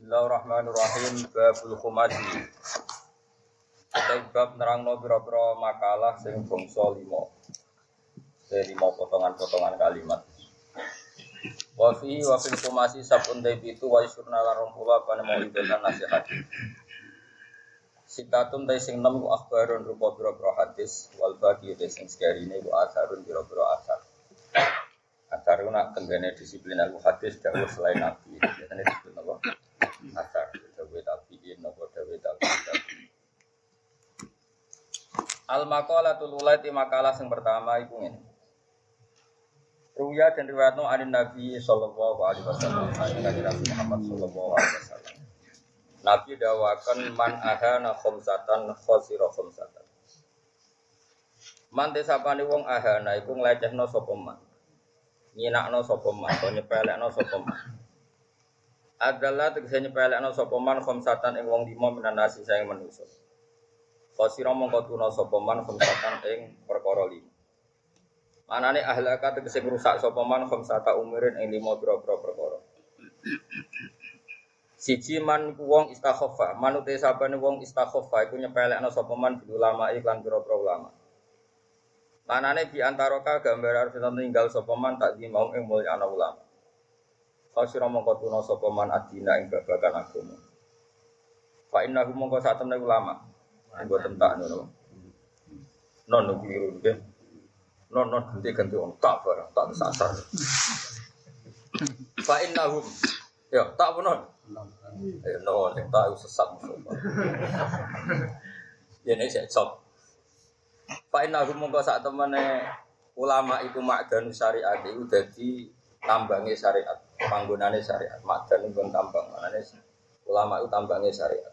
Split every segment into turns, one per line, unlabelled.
Bismillahirrahmanirrahim. Babul khumasi. Kita bab nerangno pira-pira makalah sing bangsa lima. Dari lima potongan-potongan kalimat. Wa fi wa fil khumasi sabun itu wa isurna larong pula apa mau ibadah nasihat. Sitatun tay sing enam akhbarun rupa pira-pira hadis wal baqi tay sing sekarine ku asarun pira-pira asar. Asar nak tenggane disiplin al hadis jauh selain nabi. Biasanya disebut apa? Asar dawe tabiin napa dawe tabiin Al maqalatul makalah yang pertama iku ngene. Ruya dan riwayatno anin Nabi sallallahu alaihi wasallam dari Nabi Muhammad sallallahu alaihi wasallam. Nabi dawakan man ahana khomsatan khosiro khomsatan. Man desapane wong ahana iku nglecehno sapa man. Nyinakno sapa man, nyepelekno sapa man adalah tegese nyepelekno sapa man khamsatan ing wong lima minan nasi sayang manusa. Khosira mongko tuna sapa man khamsatan ing perkara lima. Manane ahlaka tegese ngrusak sapa man khamsata umurin ing lima pira-pira perkara. Siji man wong istakhaffa, manute sabane wong istakhaffa iku nyepelekno sapa man ulama iklan pira-pira ulama. Manane bi antara gambar arep tinggal sapa man tak di mau ing mulya ulama. Khasira mongko tuna sapa man adina ing babagan agama. Fa innahu mongko sak ulama. Nggo tentak ngono. Non no keliru nggih. Non non ganti ganti wong tak barang tak sasar. Fa innahum ya tak benar. Eh no sing tak sesat. Ya nek sik cop. Fa innahum mongko sak temene ulama iku makdan syariat iku dadi tambange syariat, panggonane syariat. Madan pun tambang, manane ulama itu tambange syariat.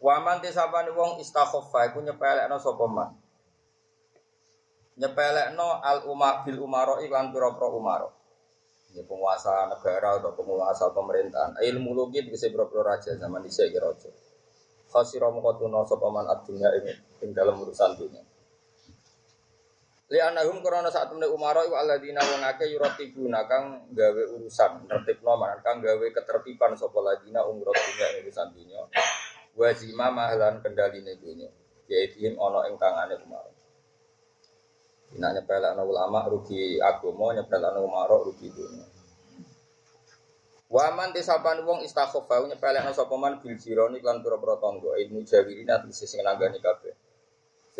Waman tisabane wong istakhaffa iku nyepelekno sapa man. Nyepelekno al umar bil umaro iklan pira-pira umaro. Ya penguasa negara atau penguasa pemerintahan. Ilmu logit bisa pira-pira raja zaman dhisik iki raja. Khasira mongko tuna sapa man adunya ing dalam urusan dunia. Li anahum krana saat temne umara iku alladzina wong akeh yuratibuna kang gawe urusan tertibno man kang gawe ketertiban sapa ladina umrat dunya urusan dunya. Wa zima mahlan kendaline dunya. Yaitihim ana ing tangane umara. Ina nyepelakno ulama rugi agama nyepelakno umara rugi dunya. Wa man tisaban wong istakhafa nyepelakno sapa man bil jironi lan pira-pira tangga ilmu jawirina sing nanggani kabeh.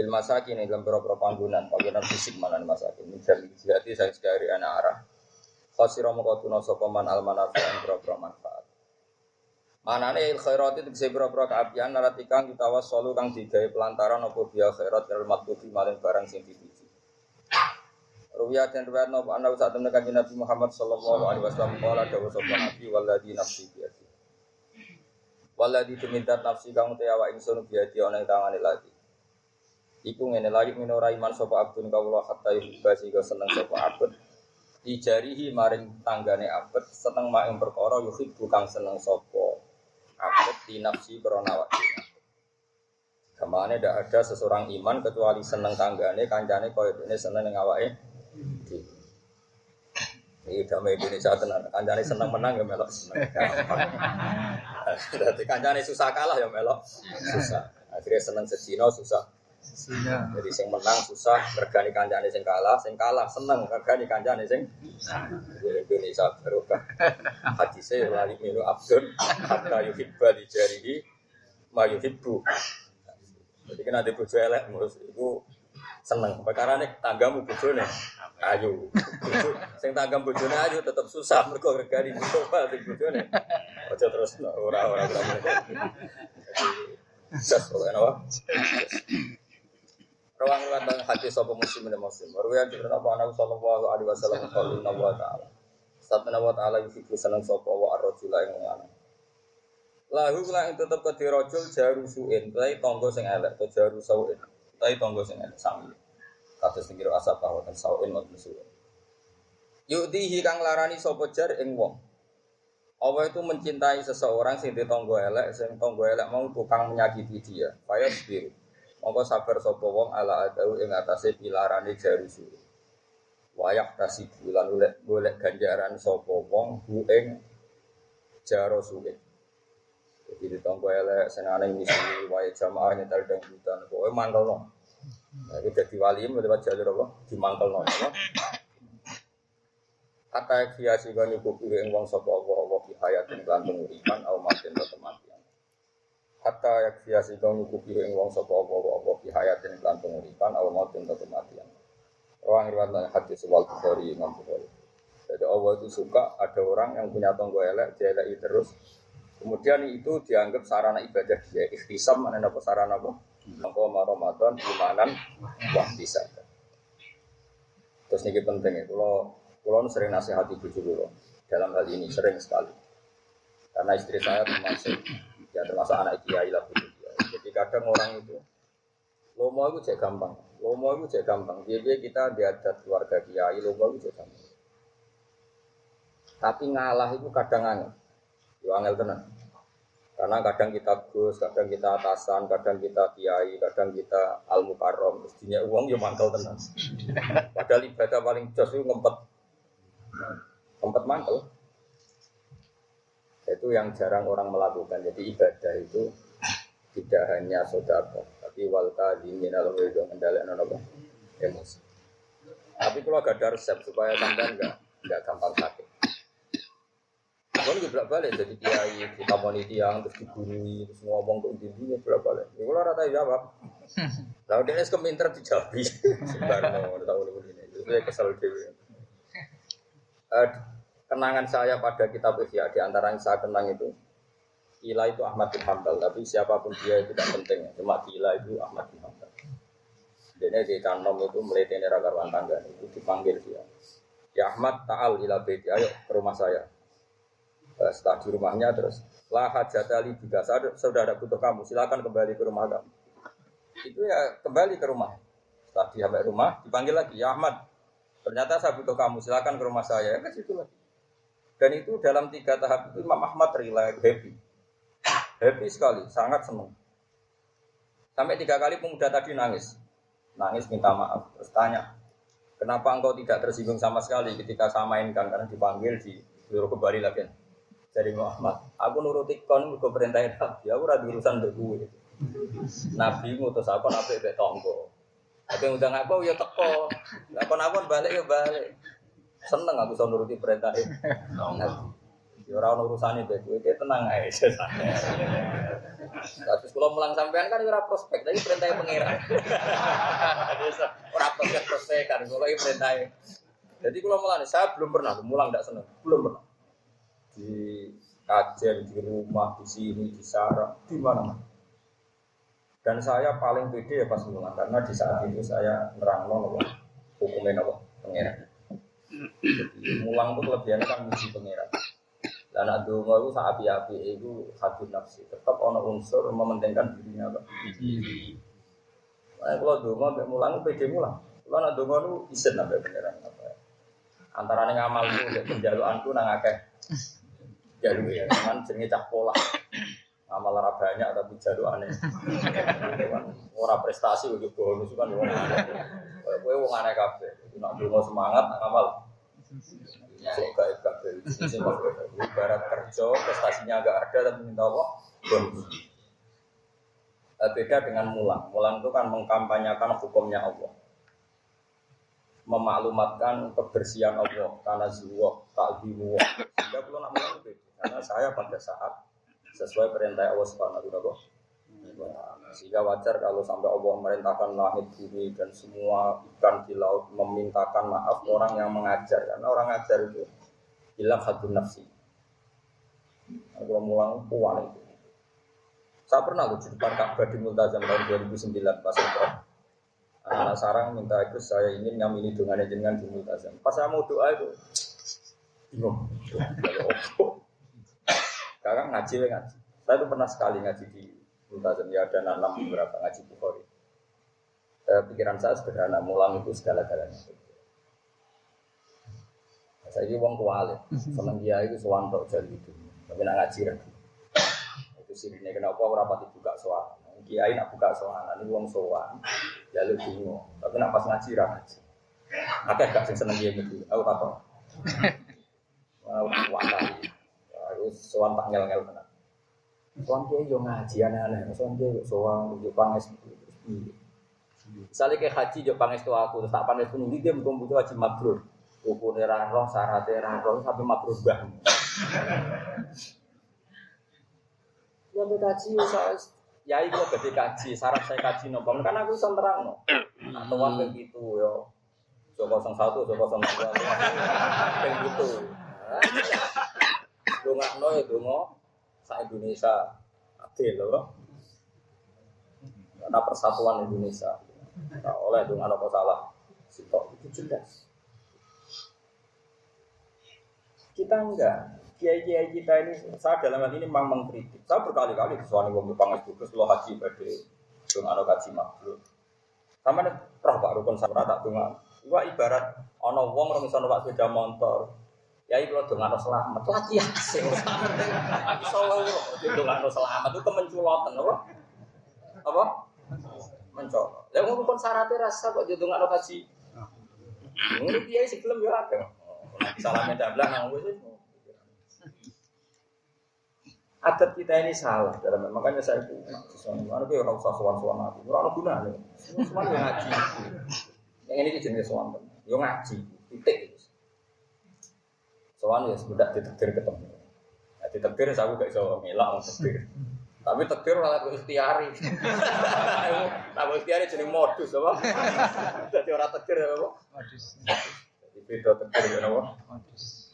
Fil masakin ini dalam beberapa panggungan, panggungan fisik mana masakin. Misal jihati saya sekali anak arah. Khasiro mengkotuna sopaman al manafi'an beberapa manfaat. Mana nih khairat itu bisa beberapa naratikan kita was solu kang digawe pelantaran apa dia khairat kalau matlubi malin barang sing dituju. Ruwiyah dan riwayat nopo anda saat temen kanjeng Nabi Muhammad sallallahu alaihi wasallam kala dawa sapa Nabi waladhi nafsi biati. Waladhi tuminta nafsi kang te awak ingsun biati ana ing lagi. Iku ngene lagi minora iman sapa abdun kawula hatta yuhibba sehingga seneng sapa abd. Dijarihi maring tanggane abd seneng mak ing perkara yuhibbu kang seneng sapa abd di nafsi krana awak Kamane tidak ada seseorang iman kecuali seneng tanggane kancane kaya dene seneng ning awake Ini damai Indonesia tenan. Kancane seneng menang ya melok seneng. Berarti kancane susah kalah ya melok susah. Akhirnya seneng sedina susah jadi sing menang susah regani kancane sing kalah, sing kalah seneng regani kancane sing Indonesia barokah. Hadise lali minu abdun hatta yuhibba di jarihi ma yuhibbu. Jadi kena di bojo elek mus iku seneng. Perkara nek tanggamu bojone ayu. Sing tanggam bojone ayu tetep susah mergo regani bojo sing bojone. Aja terus ora ora ora. Jadi, apa? Rawang riwayat dan hadis sapa muslim dan muslim. Riwayat dari Nabi Muhammad sallallahu alaihi wasallam qala inna wa ta'ala. Sabana wa ta'ala yufiku seneng sapa wa ar-rajula ing lanang. Lahu kula ing tetep ke dirajul jaru suin, tai tangga sing elek, to jaru sauin. Tai tangga sing elek sami. Kados ning kira asap bahwa ten sauin maupun suin. Yudihi kang larani sapa jar ing wong. Allah itu mencintai seseorang sing ditonggo elek, sing tonggo elek mau tukang menyakiti dia. Faya biru. Mongko sabar sapa wong ala adau ing atase pilarane jarusu. Wayak tasih bulan golek golek ganjaran sapa wong bu ing jaro suwe. Jadi di tonggo elek senane misi wae jamaah nyetel dangdutan. Pokoke mangkelno. Nah, itu jadi wali lewat jalur apa? Dimangkelno apa? Kata kiasi kan nyukupi ing wong sapa apa apa fi hayatin lantung uripan au matin kematian. Kata yak kiasi kan nyukupi ing wong sapa apa apa fi hayatin lantung uripan au matin atau kematian. Orang riwayat hadis wal Bukhari Imam Bukhari. Jadi Allah itu suka ada orang yang punya tonggo elek, dia elek terus. Kemudian itu dianggap sarana ibadah dia. Ikhtisam mana apa sarana apa? Mengko Ramadan imanan bisa. Terus ini penting ya, kalau kalau sering nasihati bujuk dalam hal ini sering sekali. Karena istri saya termasuk ya termasuk anak kiai lah bujuk Jadi kadang orang itu lomo itu cek gampang, lomo itu cek gampang. Dia kita diadat keluarga kiai, lomo itu cek gampang. Tapi ngalah itu kadang angel. Yo angel tenan. Karena kadang kita gus, kadang kita atasan, kadang kita kiai, kadang kita al mukarrom, mestinya uang yo mantel tenan. Padahal ibadah paling jos itu ngempet, ngempet mantel. Itu yang jarang orang melakukan. Jadi ibadah itu tidak hanya sodako, tapi walta diminal wedo mendalek nopo emosi. Tapi kalau gak ada resep supaya sampai enggak enggak gampang sakit. Kalau juga balik jadi kiai, kita tiang, terus dibunuhi, terus ngomong ke intinya berapa balik. Ya kalau rata jawab. Lalu dia keminter dijabi. Sebarno, tahu ini. Itu saya kesal dewi. Kenangan saya pada kitab Ihya di antara yang saya kenang itu Ila itu Ahmad bin Hambal, tapi siapa pun dia itu tidak penting. Cuma Ila itu Ahmad bin Hambal. Jadi di kanom itu melihat raga tangga itu dipanggil dia. Ya Ahmad Ta'al ila beti, ayo ke rumah saya Eh, setelah di rumahnya terus lah hajatali juga sudah ada butuh kamu silakan kembali ke rumah kamu itu ya kembali ke rumah setelah sampai rumah dipanggil lagi ya Ahmad ternyata saya butuh kamu silakan ke rumah saya ya ke situ lagi dan itu dalam tiga tahap itu Imam Ahmad rela happy happy sekali sangat senang sampai tiga kali pemuda tadi nangis nangis minta maaf terus tanya kenapa engkau tidak tersinggung sama sekali ketika saya mainkan karena dipanggil di suruh kembali lagi dari Muhammad. Aku nuruti kon mergo perintah Nabi. Aku ora urusan mbek kowe. Nabi ngutus aku nabi mbek tonggo. Tapi ngundang aku ya teko. Lah kon balik ya balik. Seneng aku iso nuruti perintah Nabi. Ya ora ono urusane mbek kowe, tenang ae. Terus kalau mulang sampean kan ora prospek, tapi perintah pangeran. Ora prospek prospek kan, kalau perintah. Jadi kalau mulang saya belum pernah mulang tidak seneng, belum pernah di kajian, di rumah, di sini, di sarang, di mana-mana. Dan saya paling pede ya pas mulang karena di saat itu saya nerang hukumnya nopo pangeran. Jadi mulang itu kelebihannya kan muji pangeran. Dan nak dungo itu saat api-api itu hati nafsi. Tetap ono unsur mementingkan dirinya apa. Nah, kalau dungo sampai mulang itu pede mulang. Kalau nak dungo itu isen sampai pangeran apa. Antara ngamal itu penjaluanku nang akeh jalur ya, cuman jenenge cah pola. Amal ora banyak tapi jalur aneh. Ora prestasi ujuk bonus kan aneh. Kowe wong aneh kabeh. Nak dungo semangat nak amal. Sok gaib kabeh. Ibarat kerja prestasinya agak ada tapi minta? Bonus. Beda dengan mulang. Mulang itu kan mengkampanyakan hukumnya Allah memaklumatkan kebersihan Allah karena zuwah takdimu sehingga kalau nak mulang itu karena saya pada saat sesuai perintah Allah Subhanahu wa Sehingga wajar kalau sampai Allah merintahkan langit bumi dan semua ikan di laut memintakan maaf orang yang mengajar karena orang ngajar itu hilang satu nafsi. Kalau mulang puan itu. Saya pernah loh di depan Ka'bah di Multazam tahun 2009 pas umroh. Anak sarang minta itu saya ingin ngamini dengan jenengan di Multazam. Pas saya mau doa itu bingung. Sekarang ngaji ngaji. Saya itu pernah sekali ngaji di Multazam ya ada enam beberapa ngaji Bukhari. Eh, pikiran saya sederhana, mulang itu segala-galanya. Saya ini uang kuali, seneng dia itu soan tok jadi itu, tapi nak ngaji kan. Itu sirine kenapa orang pati buka soan. Kiai nak buka soan, ini uang soan, jalur bingung. Tapi nak pas ngaji ngaji. Akeh gak sing seneng dia gitu, aku kata. Wah, wah, sowan tak ngel-ngel Sowan kiai yo ngaji aneh-aneh, sowan kiai yo sowan yo panges. Misalnya kayak haji yo panges tuh aku, terus tak panges pun dia mungkin butuh haji mabrur. Rukun era roh, syarat era roh, sampai mabrur bah. Ya kaji yo ya itu gede kaji, syarat saya kaji nopo. Kan aku bisa terang no. Nah, tuan kayak gitu yo. Satu, coba kosong dua, kayak gitu. Dunga no ya dungo, sa Indonesia adil loh. Karena persatuan Indonesia. Nah, oleh dunga no salah. Itu jelas. Kita enggak. Kiai-kiai kita ini, saya dalam hal ini memang mengkritik. Saya berkali-kali suami gue pangas juga, lo haji pada dunga no kaji makhluk. Sama nih, roh pak rukun sama tak dunga. Iwa ibarat ono wong ora iso numpak sepeda motor. Iki kula dongano selamat. Lagi asing. Iso wae dongano selamat itu kemenculoten apa? Apa? Mencolot. Lah wong kon syaratnya rasa kok dongano. Ngono piye sih film ya akeh. Salamnya dablah nang wis adat kita ini salah dalam makanya saya itu mana kayak orang usah suan suan aku orang guna nih semua yang ngaji yang ini jenis suan yo ngaji titik soalnya ya sudah ditektir ketemu. Nah, ditektir saya gak bisa ngelak tektir tapi tektir malah gue ikhtiari. Nah gue ikhtiari jadi modus apa? Jadi orang tektir apa? Modus. Jadi beda tektir apa? Modus.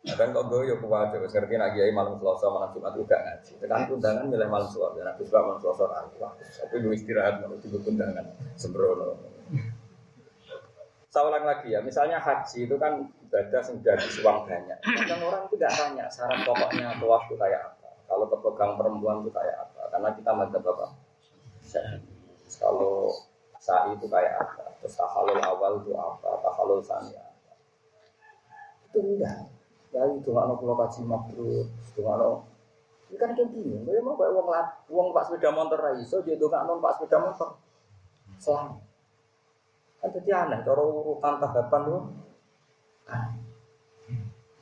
Nah, kan kok gue ya kuat, terus ngerti nak kiai malam selasa malam jumat juga ngaji. Tekan undangan milih malam selasa, dan aku suka malam selasa nanti. Tapi gue istirahat mau tiba undangan sembrono. Saya ulang lagi ya, misalnya haji itu kan ibadah sudah uang banyak. Kadang orang itu tidak tanya syarat pokoknya tawaf itu kayak apa. Kalau kepegang perempuan itu kayak apa? Karena kita madzhab apa? Kalau sa'i itu kayak apa? Terus tahalul awal itu apa? Tahalul sani apa? Itu enggak. Ya itu nggak pulau kaji itu nggak Ini kan kayak gini, gue mau kayak uang uang pak sepeda motor raiso, jadi nggak non pak sepeda motor. Selamat. Kan jadi aneh, kalau urutan tahapan lu.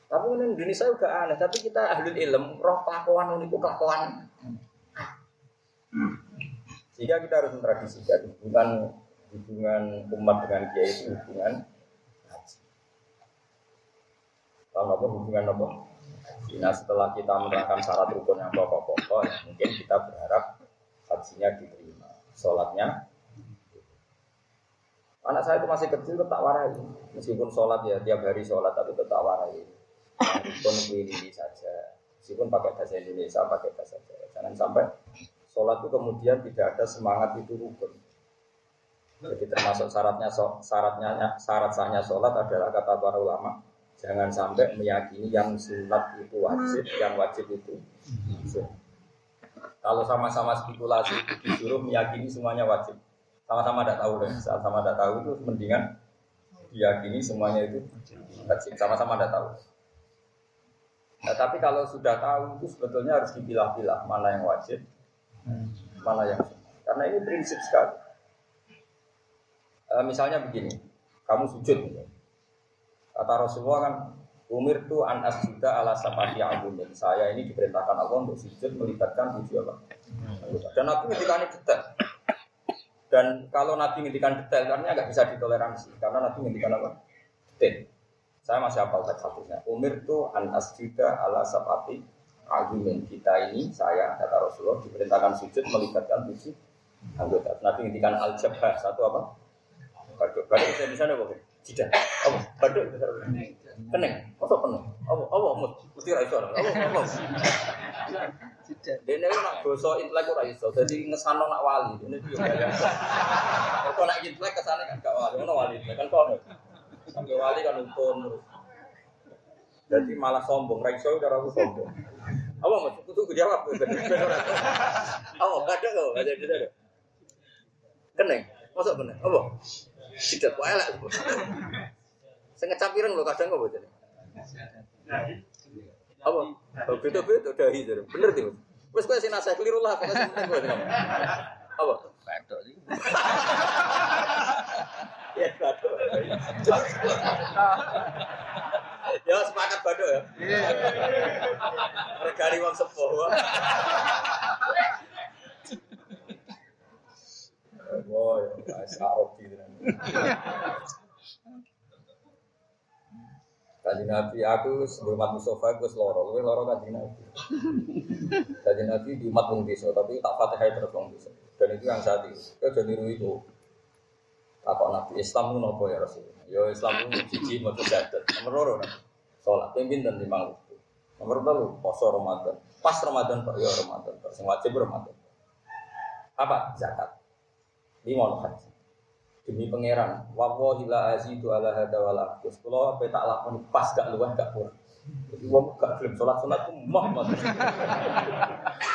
Tapi ini Indonesia juga aneh, tapi kita ahli ilm, roh kelakuan ini kelakuan. Sehingga kita harus mentradisikan hubungan hubungan umat dengan kiai itu hubungan kalau apa hubungan apa? Nah setelah kita menerangkan syarat rukun yang pokok-pokok, ya mungkin kita berharap hajinya diterima, sholatnya. Anak saya itu masih kecil tetap warai, meskipun sholat ya tiap hari sholat tapi tetap warai. Rukun ini saja, meskipun pakai bahasa Indonesia pakai bahasa Jawa. Jangan sampai sholat itu kemudian tidak ada semangat itu rukun. Jadi termasuk syaratnya syaratnya syarat sahnya sholat adalah kata para ulama Jangan sampai meyakini yang sunat itu wajib, yang wajib itu sunat. Kalau sama-sama spekulasi disuruh meyakini semuanya wajib, sama-sama tidak tahu deh. Saat sama tidak tahu itu mendingan diyakini semuanya itu sama-sama tidak tahu. Nah, tapi kalau sudah tahu itu sebetulnya harus dipilah-pilah mana yang wajib, mana yang. Karena ini prinsip sekali. E, misalnya begini, kamu sujud, Kata Rasulullah kan, Umir tu an asjuda ala sapati abumin. Saya ini diperintahkan Allah untuk sujud melibatkan tujuh apa? Dan aku ketika ini detail. Dan kalau Nabi ngintikan detail, karena nggak bisa ditoleransi. Karena Nabi ngintikan apa? Detail. Saya masih hafal teks satunya. Umir tu an asjuda ala sapati abumin. Kita ini, saya, kata Rasulullah, diperintahkan sujud melibatkan tujuh anggota. Nabi ngintikan al-jabhah. Satu apa? Baduk. Baduk bisa bisa nih, tidak. Apa? Baduk. Kening. Apa kening? Apa? Apa? Mesti iso. Apa? Apa? Dene nak basa intelek ora iso. Dadi ngesano nak wali. Dene yo gaya. Kok nak intelek kesane kan gak wali. Ono wali kan kono. Sampai wali kan untun. Jadi malah sombong, ra iso ora aku sombong. Apa mau kudu jawab. Apa? Kadang kok, ada ada. Keneng, masuk keneng. Apa? Tidak wae lah. Saya ngecap pirang lho kadang kok bocah. Apa? Beda-beda dahi jadi. Bener tuh. Wes kowe sing nasihat keliru lah, kowe sing penting kowe. Apa? Pedok iki. Ya, ya sepakat bado ya. Regani wong sepuh. Oh, ya, arep iki. Kaji Nabi aku sebelum umat Mustafa aku seloro, gue loro kaji Nabi. Kaji Nabi di umat wong desa, tapi tak fatihah terus wong desa. Dan itu yang saat itu, kau jadi niru itu. Apa Nabi Islam itu nopo ya Rasul? Yo Islam itu cici mau terjadi. Nomor loro nih, sholat pimpin dan lima waktu. Nomor telu poso Ramadan. Pas Ramadan pak, yo Ramadan. Sing wajib Ramadan. Apa zakat? Lima haji demi pangeran. Wawahi la azidu ala hada wala akus kalau apa tak lakon pas gak luah gak kurang jadi wong gak gelem salat sunat ku mah mati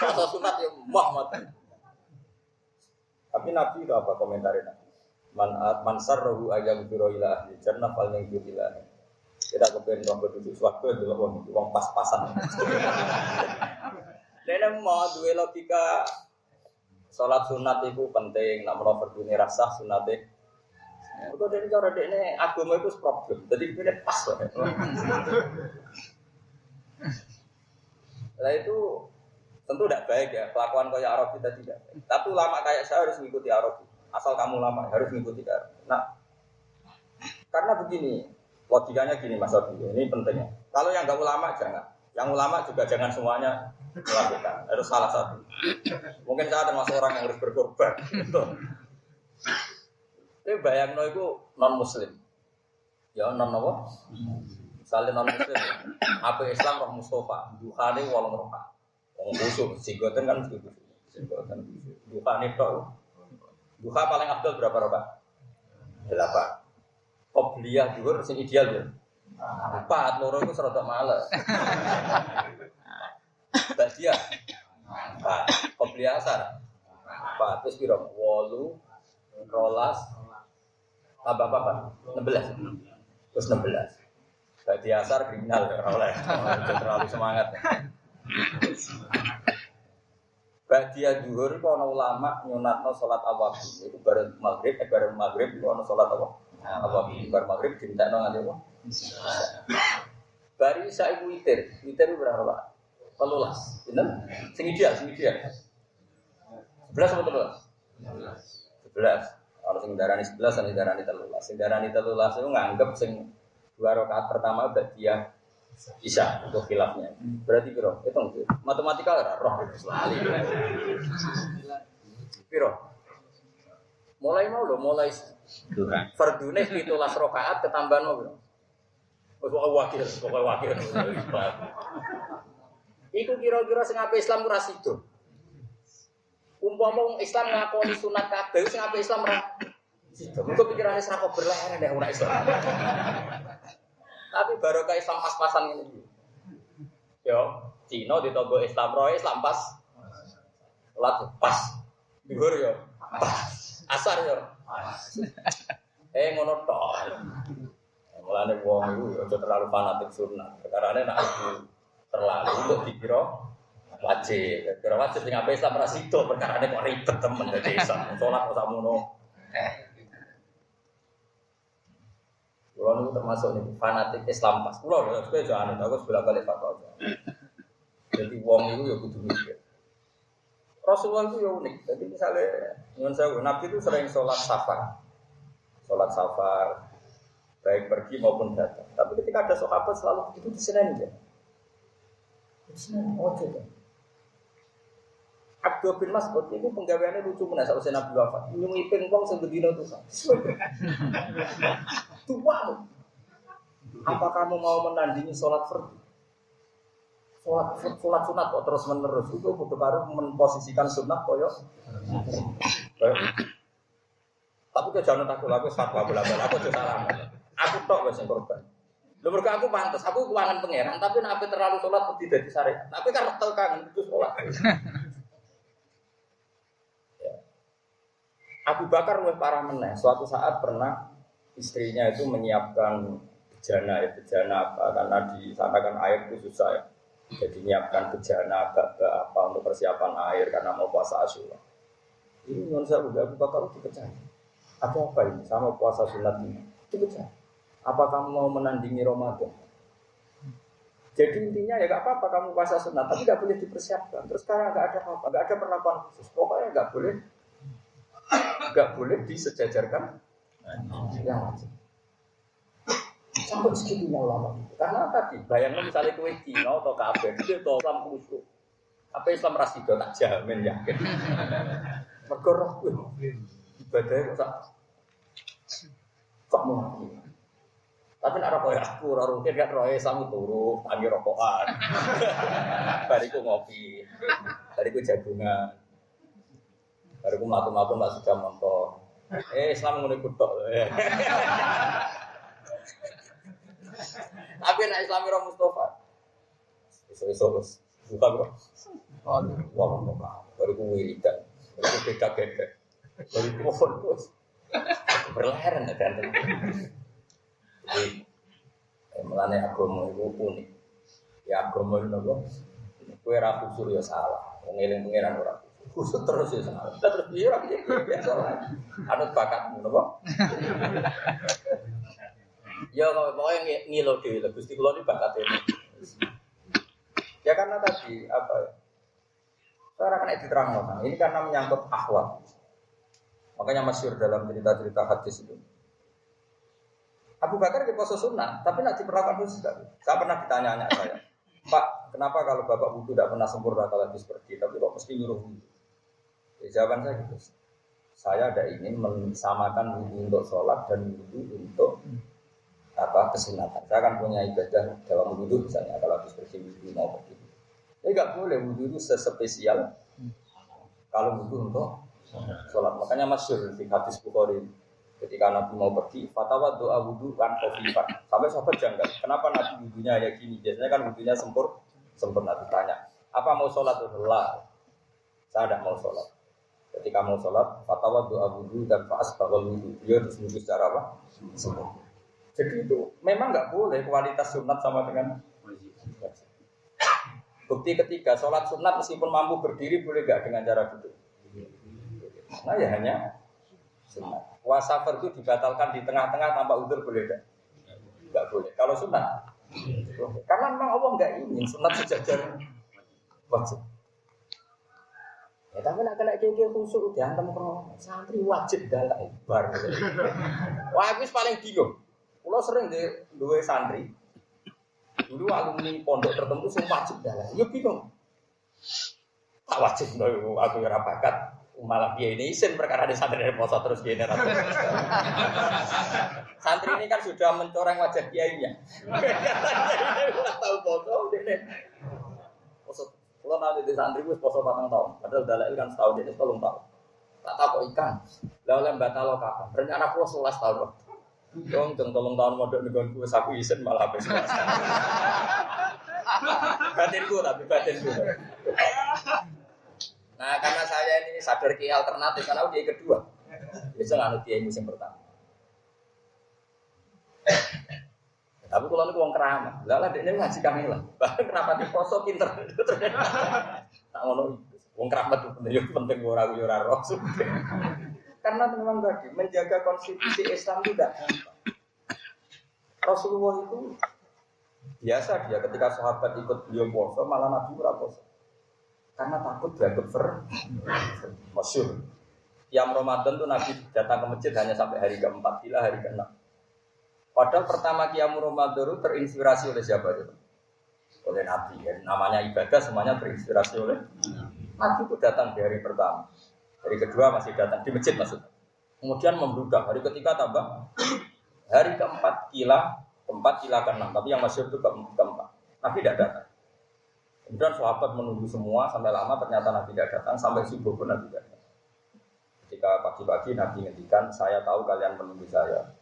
Masa sunat ya mah mati tapi nabi itu apa komentarnya man man sarrahu ayam biro ila ahli jannah fal yang ila kita kepengen roh berduduk suatu itu wong wong pas-pasan. Nenek mau dua logika. Sholat sunat itu penting, nak mau berduni rasa sunat itu Mereka dari cara dia ini agama itu problem. Jadi ini pas lah. Nah itu tentu tidak baik ya kelakuan kayak Arab kita tidak. Tapi lama kayak saya harus mengikuti Arab. Asal kamu lama harus mengikuti Arab. Nah karena begini logikanya gini Mas Abi ini pentingnya. Kalau yang nggak ulama jangan. Yang ulama juga jangan semuanya melakukan. Harus salah satu. Mungkin saya termasuk orang yang harus berkorban. Tapi bayang no itu non muslim. Ya non apa? Misalnya non muslim. Apa Islam roh Mustafa. Duhane walang roh. Wong busuk. Sigoten kan. Sigoten busuk. Duhane tok. Duha paling abdul berapa rokaat? Delapan. Qobliyah juga sing ideal ya. Empat, loro itu serata males. Badia. Empat. Qobliyah asar. Empat. Terus kira wolu, rolas, tambah apa? 16. Terus 16. Berarti asar kriminal ya oleh. Terlalu semangat. Badia duhur itu ada ulama nyunatno sholat awal itu bareng maghrib, eh bareng maghrib itu ada sholat apa? Awal bareng maghrib dimintakno nganti apa? Bari isa ibu witir, witir itu berapa pak? Telulas, bener? Sing ideal, sing ideal. Sebelas atau telulas? Sebelas. Kalau sing darani sebelas, sing darani telulas. Sing darani telulas itu nganggep sing dua rakaat pertama badia bisa untuk khilafnya. Berarti piro? Hitung matematika ora roh selalu. Piro? Mulai mau lo, mulai Fardune las rakaat ketambahan mau piro? Pokoknya wakil, pokoknya wakil. Iku kira-kira sing ape Islam ora sido. Umpama Islam ngakoni sunat kabeh sing ape Islam sido. Mengko pikirane sak kok berlehar nek ora Islam. Tapi baru kayak Islam pas-pasan ini. Yo, Cina di togo Islam roy Islam pas. Lat pas. Dhuwur yo. Pas. Asar yo. Eh ngono tok. Mulane wong iku yo aja terlalu fanatik sunat. Perkarane nek terlalu untuk dikira wajib. Kira wajib sing ape Islam ra perkarane kok ribet temen dadi Islam. Salat kok sakmono. Kulo termasuk nih fanatik Islam pas. Kulo lho kowe aja anut aku sebelah balik fatwa. Jadi wong itu ya kudu mikir. Rasulullah itu ya unik. Jadi misalnya nyuwun saya Nabi itu sering sholat safar. Sholat safar baik pergi maupun datang. Tapi ketika ada sahabat selalu itu diseneni ya. Diseneni ya. Abdul bin Mas'ud itu penggaweannya lucu mana saat Nabi wafat. Nyungi pingpong sing bedino tuh. Tua. Apa kamu mau menandingi sholat fardu? Sholat sholat sunat kok terus menerus itu butuh baru memposisikan sunat koyo. Tapi kau jangan takut aku fatwa bola bola aku juga salah. Aku tok wes yang korban. Aku pantas, aku keuangan pangeran, tapi nabi terlalu sholat tidak syariat. Tapi kan tahu kangen itu sholat. Abu Bakar lebih parah meneh. Suatu saat pernah istrinya itu menyiapkan bejana ya bejana apa karena di sana kan air itu susah ya. Jadi menyiapkan bejana apa, apa untuk persiapan air karena mau puasa Asyura. Ini menurut saya Abu Bakar itu pecah. Apa apa ini sama puasa sunat ini? Itu pecah. Apa kamu mau menandingi Ramadan? Jadi intinya ya gak apa-apa kamu puasa sunat, tapi gak boleh dipersiapkan. Terus sekarang gak ada apa, gak ada perlakuan khusus. Pokoknya gak boleh, gak boleh disejajarkan wajib. Sampai segitunya ulama. Karena tadi bayangnya misalnya kue Cina atau kafir itu itu Islam khusus. Apa Islam rasido tak jamin yakin. Mergo roh ibadahnya kok kok mau tapi nak rokok ya aku, orang rutin kan roy sama turu, tangi rokokan. Bariku ngopi, bariku jagungan, bariku melaku-melaku nggak sudah motor. Eh Islam ngono kutok. Tapi nak Islam ora Mustafa. Iso-iso buka bro. Oh, wah kok. Bariku wiridan, bariku beda-beda. Bariku mohon terus. Berleheran jadi, mengenai agama itu unik. Ya agama itu nopo. Kue rapu surya salah. Mengiling pengiran orang kusut terus ya. Terus dia orang biasa lah. Anut bakat nopo. Ya kalau pokoknya ngilo dewi, gusti kulo ini bakat ini. Ya karena tadi apa ya? Saya akan diterang Ini karena menyangkut akhwat. Makanya masyur dalam cerita-cerita hadis itu. Abu Bakar di poso sunnah, tapi nanti diperlakukan khusus Saya pernah ditanya anak saya, Pak, kenapa kalau bapak wudhu tidak pernah sempurna kalau pergi, tapi kok mesti nyuruh wudhu? Ya, jawaban saya gitu. Saya ada ingin mensamakan wudhu untuk sholat dan wudhu untuk apa. Saya akan punya ibadah dalam wudhu misalnya kalau habis pergi wudhu mau pergi. Ini nggak boleh wudhu itu sespesial kalau wudhu untuk sholat. Makanya masyur di hadis Bukhari Ketika Nabi mau pergi, fatwa doa wudhu kan kofifat. Sampai sahabat janggal, kenapa Nabi wudhunya ya gini? Biasanya kan wudhunya sempur, sempurna ditanya. Apa mau sholat? Allah. Saya tidak mau sholat. Ketika mau sholat, fatwa doa wudhu dan faas bakal wudhu. Dia harus wudhu secara apa? Sempurna. Jadi itu memang nggak boleh kualitas sunat sama dengan Bukti ketiga, sholat sunat meskipun mampu berdiri boleh nggak dengan cara duduk? Nah ya hanya sunat. Puasa fardu dibatalkan di tengah-tengah tanpa udur boleh tidak? Tidak boleh. Kalau sunat, karena memang Allah nggak ingin sunat sejajar wajib. Ya tapi nak kena kiki khusus udah antam krono santri wajib dalam bar. Wah aku paling bingung. Kalau sering di dua santri, dulu alumni pondok tertentu semua wajib dalam. Ya bingung. Tak wajib aku ya bakat malah dia ini isin perkara di santri dari poso terus dia ini santri ini kan sudah mencoreng wajah kiainya tahu poso poso kalau nanti di santri gue poso patang tahun padahal dalil kan setahun ini tolong tahu tak tahu ikan. Lalu yang batal kapan? Rencana pulau sebelas tahun dong jeng tolong tahun modal dengan gue saku isin malah habis. Batinku tapi batinku. Nah karena saya ini sadar ke alternatif karena dia kedua. Bisa nggak dia musim pertama. Tapi kalau ini uang keramat, lah lah dia ngaji kami lah. Bahkan kenapa di poso pinter? Tak ngono uang keramat itu penting, penting orang orang roh. Karena memang tadi menjaga konstitusi Islam tidak Rasulullah itu biasa dia ketika sahabat ikut beliau poso malah Nabi berapa karena takut dianggap ver masyur. Yang Ramadan tuh Nabi datang ke masjid hanya sampai hari keempat, bila hari keenam. Padahal pertama Qiyam Ramadan terinspirasi oleh siapa itu? Oleh Nabi. Ya. Namanya ibadah semuanya terinspirasi oleh Nabi itu datang di hari pertama. Hari kedua masih datang di masjid maksudnya. Kemudian membludak. Hari ketiga tambah. Hari keempat kila, keempat kila keenam. Tapi yang masih itu keempat. Nabi tidak datang. Kemudian sahabat menunggu semua sampai lama ternyata Nabi tidak datang sampai subuh pun Nabi tidak datang. Ketika pagi-pagi Nabi ngendikan, saya tahu kalian menunggu saya.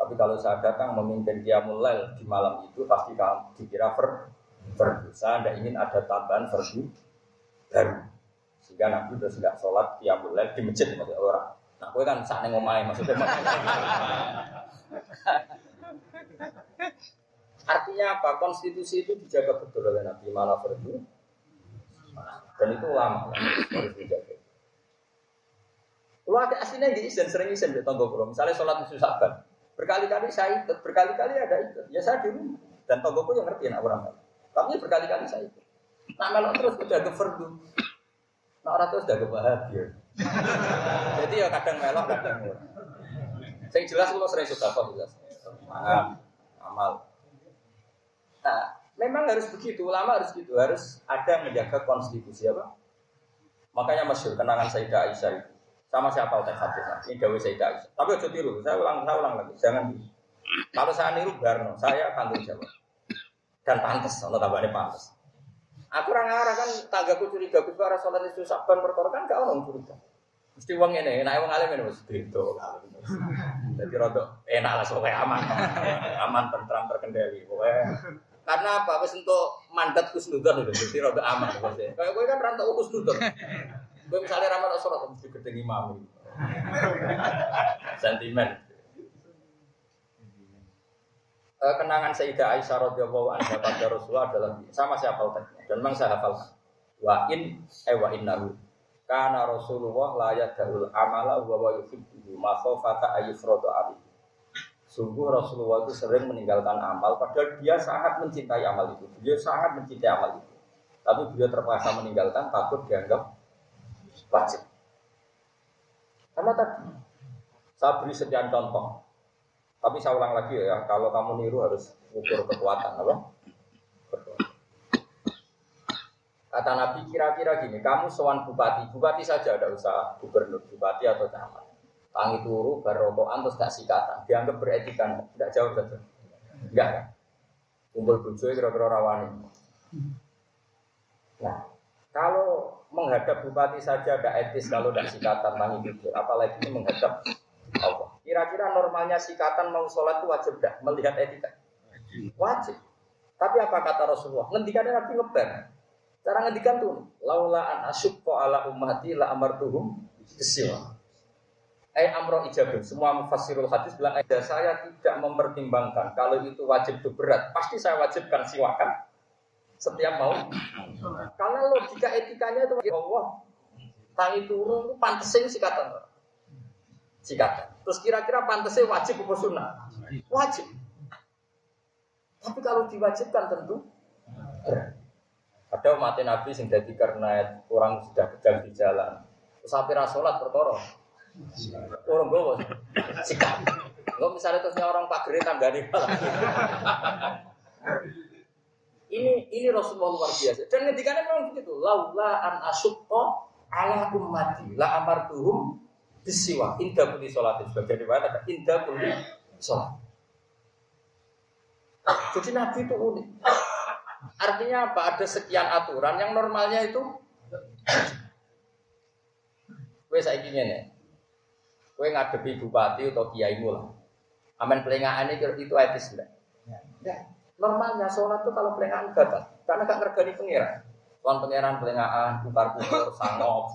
Tapi kalau saya datang memimpin dia mulai di malam itu pasti kamu dikira ver, verdu. Saya tidak ingin ada tambahan verdu baru. Sehingga Nabi sudah tidak sholat dia mulai di masjid maksudnya orang. Nah, gue kan saat ngomai maksudnya. Artinya apa? Konstitusi itu dijaga betul oleh Nabi mana itu. Dan itu lama harus dijaga. Kalau ada aslinya di izin, sering izin di tonggo. Misalnya sholat musuh sabar. Berkali-kali saya ikut, berkali-kali ada ikut. Ya saya di rumah. Dan tonggoku yang ngerti anak orang. Tapi berkali-kali saya ikut. Nah melok terus udah fardu. Nah orang terus ke bahagia. Jadi ya kadang melok, kadang melok. Saya jelas kalau sering sudah kok jelas. Semangat, amal. Nah, memang harus begitu, ulama harus gitu, harus ada menjaga konstitusi apa? Makanya masyur kenangan Sayyidah Aisyah itu sama siapa udah hadis ini Dawi Sayyidah Aisyah. Tapi ojo tiru, saya ulang, saya ulang lagi, jangan Kalau saya niru Barno, saya tanggung jawab dan pantas, Allah tambahnya pantas. Aku orang arah kan tanggaku curiga, gue arah sholat itu saban perkara kan gak orang curiga. Mesti uang ini, enak uang alim ini mesti itu. Jadi rodok enak lah soalnya aman, aman tentram terkendali. Pokoknya karena apa? Wes untuk mandat kusnudon itu, jadi rodok aman. Kayak gue kan rantau kusnudon. Gue misalnya ramal sholat mesti gede imam. Sentimen. Eh, kenangan Sayyidah Aisyah radhiyallahu anha pada Rasulullah adalah sama siapa hafalnya dan memang saya hafal wa in eh wa innahu karena Rasulullah layak darul amala wa wa yuhibbu makhofata ayyufradu ali. Sungguh Rasulullah itu sering meninggalkan amal padahal dia sangat mencintai amal itu. Dia sangat mencintai amal itu. Tapi dia terpaksa meninggalkan takut dianggap wajib. Karena tadi saya beri sekian contoh. Tapi saya ulang lagi ya, kalau kamu niru harus ukur kekuatan, apa? Kata Nabi kira-kira gini, kamu sewan bupati, bupati saja ada usaha gubernur, bupati atau camat. Tangi turu, berrokokan, terus gak sikatan. Dianggap beretika, tidak jauh saja. Enggak kan? Kumpul bujo kira-kira rawani. Nah, kalau menghadap bupati saja ada etis kalau tidak sikatan tangi jujur, apalagi menghadap Allah. Kira-kira normalnya sikatan mau sholat itu wajib tidak melihat etika? Wajib. Tapi apa kata Rasulullah? Ngendikannya Nabi ngeber. Cara ngendikan tuh, laula an asyukko ala ummati la amartuhum kesiwa. Eh amro ijabun. Semua mufassirul hadis bilang, ada saya tidak mempertimbangkan kalau itu wajib itu berat. Pasti saya wajibkan siwakan setiap mau. Karena logika etikanya itu ya Allah, tangi turun itu pantesin sikatan. Sikatan. Terus kira-kira pantasnya wajib apa sunnah? Wajib. Tapi kalau diwajibkan tentu. Ada umat Nabi sing jadi karena orang sudah kejam di jalan. Terus sampai sholat perkara. Orang gue sikap. Lo misalnya terusnya orang pagere tanggane Ini ini Rasulullah luar biasa. Dan ngedikannya memang begitu. Laula an asyukko ala ummati la amartuhum bisiwa indah kulli sholatin sebagai riwayat ada indah kulli sholat. Jadi Nabi itu unik. Artinya apa? Ada sekian aturan yang normalnya itu Kue saya ingin ya. Kue ngadepi bupati atau kiai lah. Aman pelengahan itu itu etis enggak? Ya. Normalnya sholat tuh kalau pelengahan batal. Karena gak ngergani pengiran. Tuan pangeran pelengahan, bukar bukar, sangop.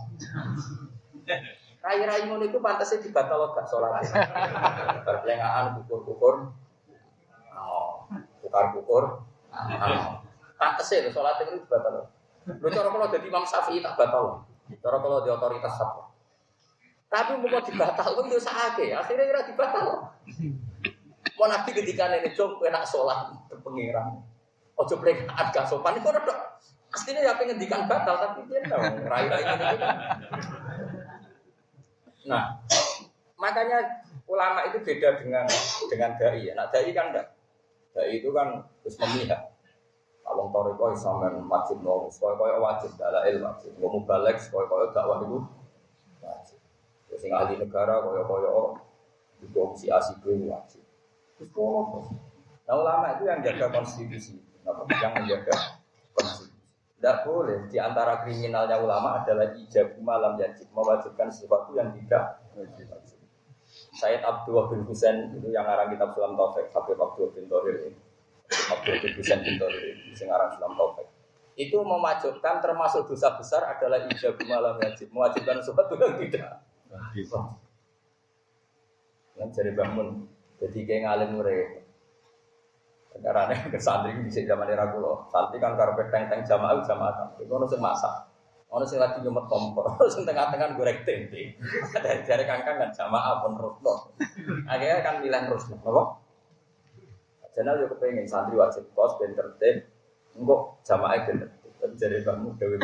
Rai-rai ngono itu pantasnya dibatal gak sholat. Pelengahan, bukur-bukur. Oh, bukar-bukur. Oh. Pantes ya, sholat itu batal. Lu cara kalau jadi Imam Syafi'i tak batal. Cara kalau di otoritas apa? Tapi mau dibatal dosa akeh. Akhirnya kira dibatal. Mau nabi ketika ini jom enak sholat ke pengiran. Ojo pernikahan gak sopan itu udah Aslinya ya pengen dikan batal tapi dia tahu rai-rai ini kan. Nah, makanya ulama itu beda dengan dengan dai ya. Nah, dai kan enggak. Dai itu kan terus memihak. Kalau toriko sampean wajib no, koyo wajib dalam ilmu wajib. Mau balik koyo dakwah itu wajib. Terus ahli negara koyo koyo itu si asik wajib. Terus kono Nah ulama itu yang jaga konstitusi, yang menjaga konstitusi. Tidak boleh di antara kriminalnya ulama adalah ijab malam yajib mewajibkan sesuatu yang tidak wajib. Sayyid Abdullah bin Husain itu yang ngarang kitab Sulam Taufik, Habib Abdullah bin Tohir ini. Abdul Kudusan Pintor sing aran Islam Taufik. Itu memajukan termasuk dosa besar adalah ijab malam wajib, mewajibkan sesuatu yang tidak. Yang jadi bangun, jadi kayak ngalim mereka. Karena ke santri bisa zaman era kulo, santri kan karpet teng teng jamaah jamaah, itu harus masak. Orang sing lagi nyumet kompor, sing tengah-tengah goreng tempe. Dari jari kangkang kan jamaah pun rusno. Akhirnya kan bilang rusno, apa? Jenal yo kepengen santri wajib kos ben tertib, Enggak jamaah bener. Jadi kamu dewi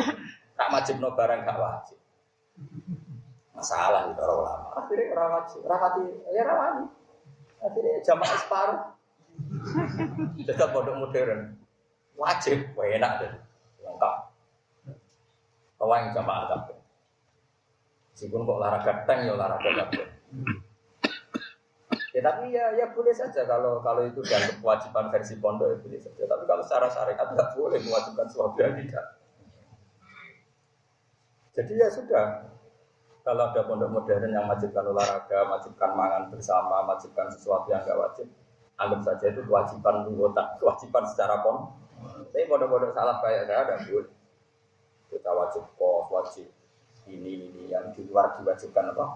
tak wajib no barang gak wajib. Masalah itu orang ulama. Akhirnya orang wajib, rapati ya rawani. Akhirnya jamaah separuh. Tetap bodoh modern. Wajib, enak deh. Lengkap. Yang jamaah kabeh. Meskipun kok olahraga tank ya olahraga kabeh. Ya tapi ya ya boleh saja kalau kalau itu dianggap kewajiban versi pondok ya boleh saja. Tapi kalau secara syariat tidak boleh mewajibkan suatu yang tidak. Jadi ya sudah. Kalau ada pondok modern yang wajibkan olahraga, wajibkan mangan bersama, wajibkan sesuatu yang enggak wajib, anggap saja itu kewajiban anggota, kewajiban secara pon. Tapi pondok-pondok salah kayak saya ada boleh. Kita wajib kos, wajib ini ini yang di luar diwajibkan apa?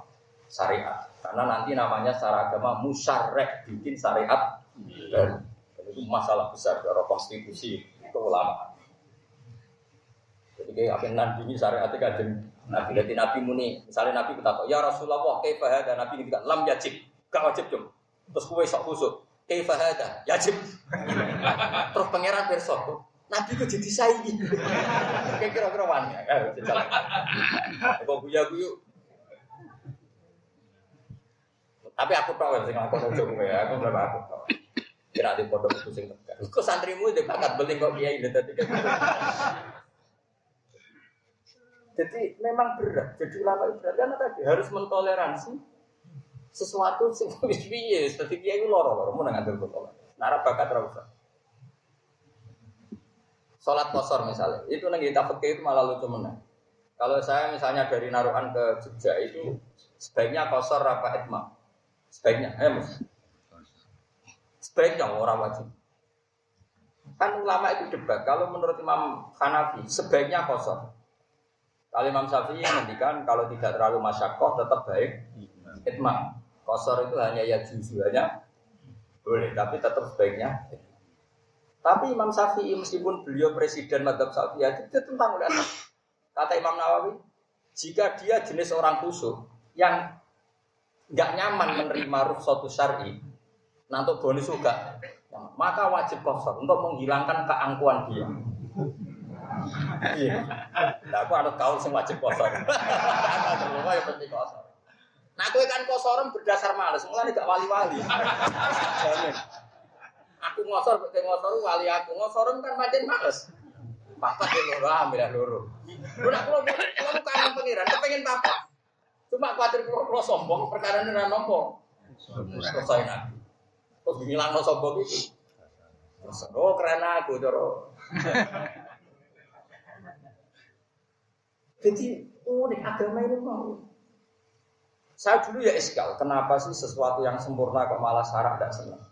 syariat. Karena nanti namanya secara agama musyarek bikin syariat dan itu masalah besar dari konstitusi itu ulama. Jadi kayak apa nanti ini syariat itu kan Nabi jadi Nabi muni, misalnya Nabi kita ya Rasulullah, kaifa hada Nabi ini lam yajib, gak wajib cum. Terus kue sok kusuk, kaifa hada, yajib. Terus pangeran besok, Nabi kok jadi saiki. Kayak kira-kira wani ya, kok guya-guyu Tapi aku tahu sing aku ojo kowe aku berapa aku tahu. Kira di pondok itu sing tegar. Kok santrimu itu bakat beling kok kiai itu tadi Jadi memang berat. Jadi ulama itu berat karena tadi harus mentoleransi sesuatu sing wis piye. Dadi kiai ku loro-loro mun ngatur kok. Nara bakat ra usah. Sholat kosor misalnya, itu nang kita pakai itu malah lucu menang. Kalau saya misalnya dari Naruhan ke Jogja itu sebaiknya kosor apa etma. Sebaiknya, eh mas. Sebaiknya orang wajib. Kan ulama itu debat. Kalau menurut Imam Hanafi, sebaiknya kosong. Kalau Imam Syafi'i menghentikan kalau tidak terlalu masyakoh tetap baik. Itma. Kosor itu hanya ya juzu hanya boleh, tapi tetap sebaiknya. Tapi Imam Syafi'i meskipun beliau presiden madhab Syafi'i itu tentang ulama. Kata Imam Nawawi, jika dia jenis orang kusuk yang nggak nyaman menerima suatu syari, nah untuk bonus juga, maka wajib kosor untuk menghilangkan keangkuhan dia. Iya. Nah, aku ada kaul sing wajib kosor. Aku ya penting kosor. Nah, aku kan kosoran berdasar males, mulai gak wali-wali. Aku ngosor, pakai ngosor wali aku ngosoran kan makin males. Papa ke loro ambil loro. Udah kalau kalau kangen pengiran, kepengen papa. Cuma khawatir kalau sombong, perkara ini ora nompo. Selesai nabi. Terus bilang no sombong itu. Terus, oh keren aku, coro. Jadi unik agama ini mau. Saya dulu ya iskal, kenapa sih sesuatu yang sempurna kok malah syarat tidak senang?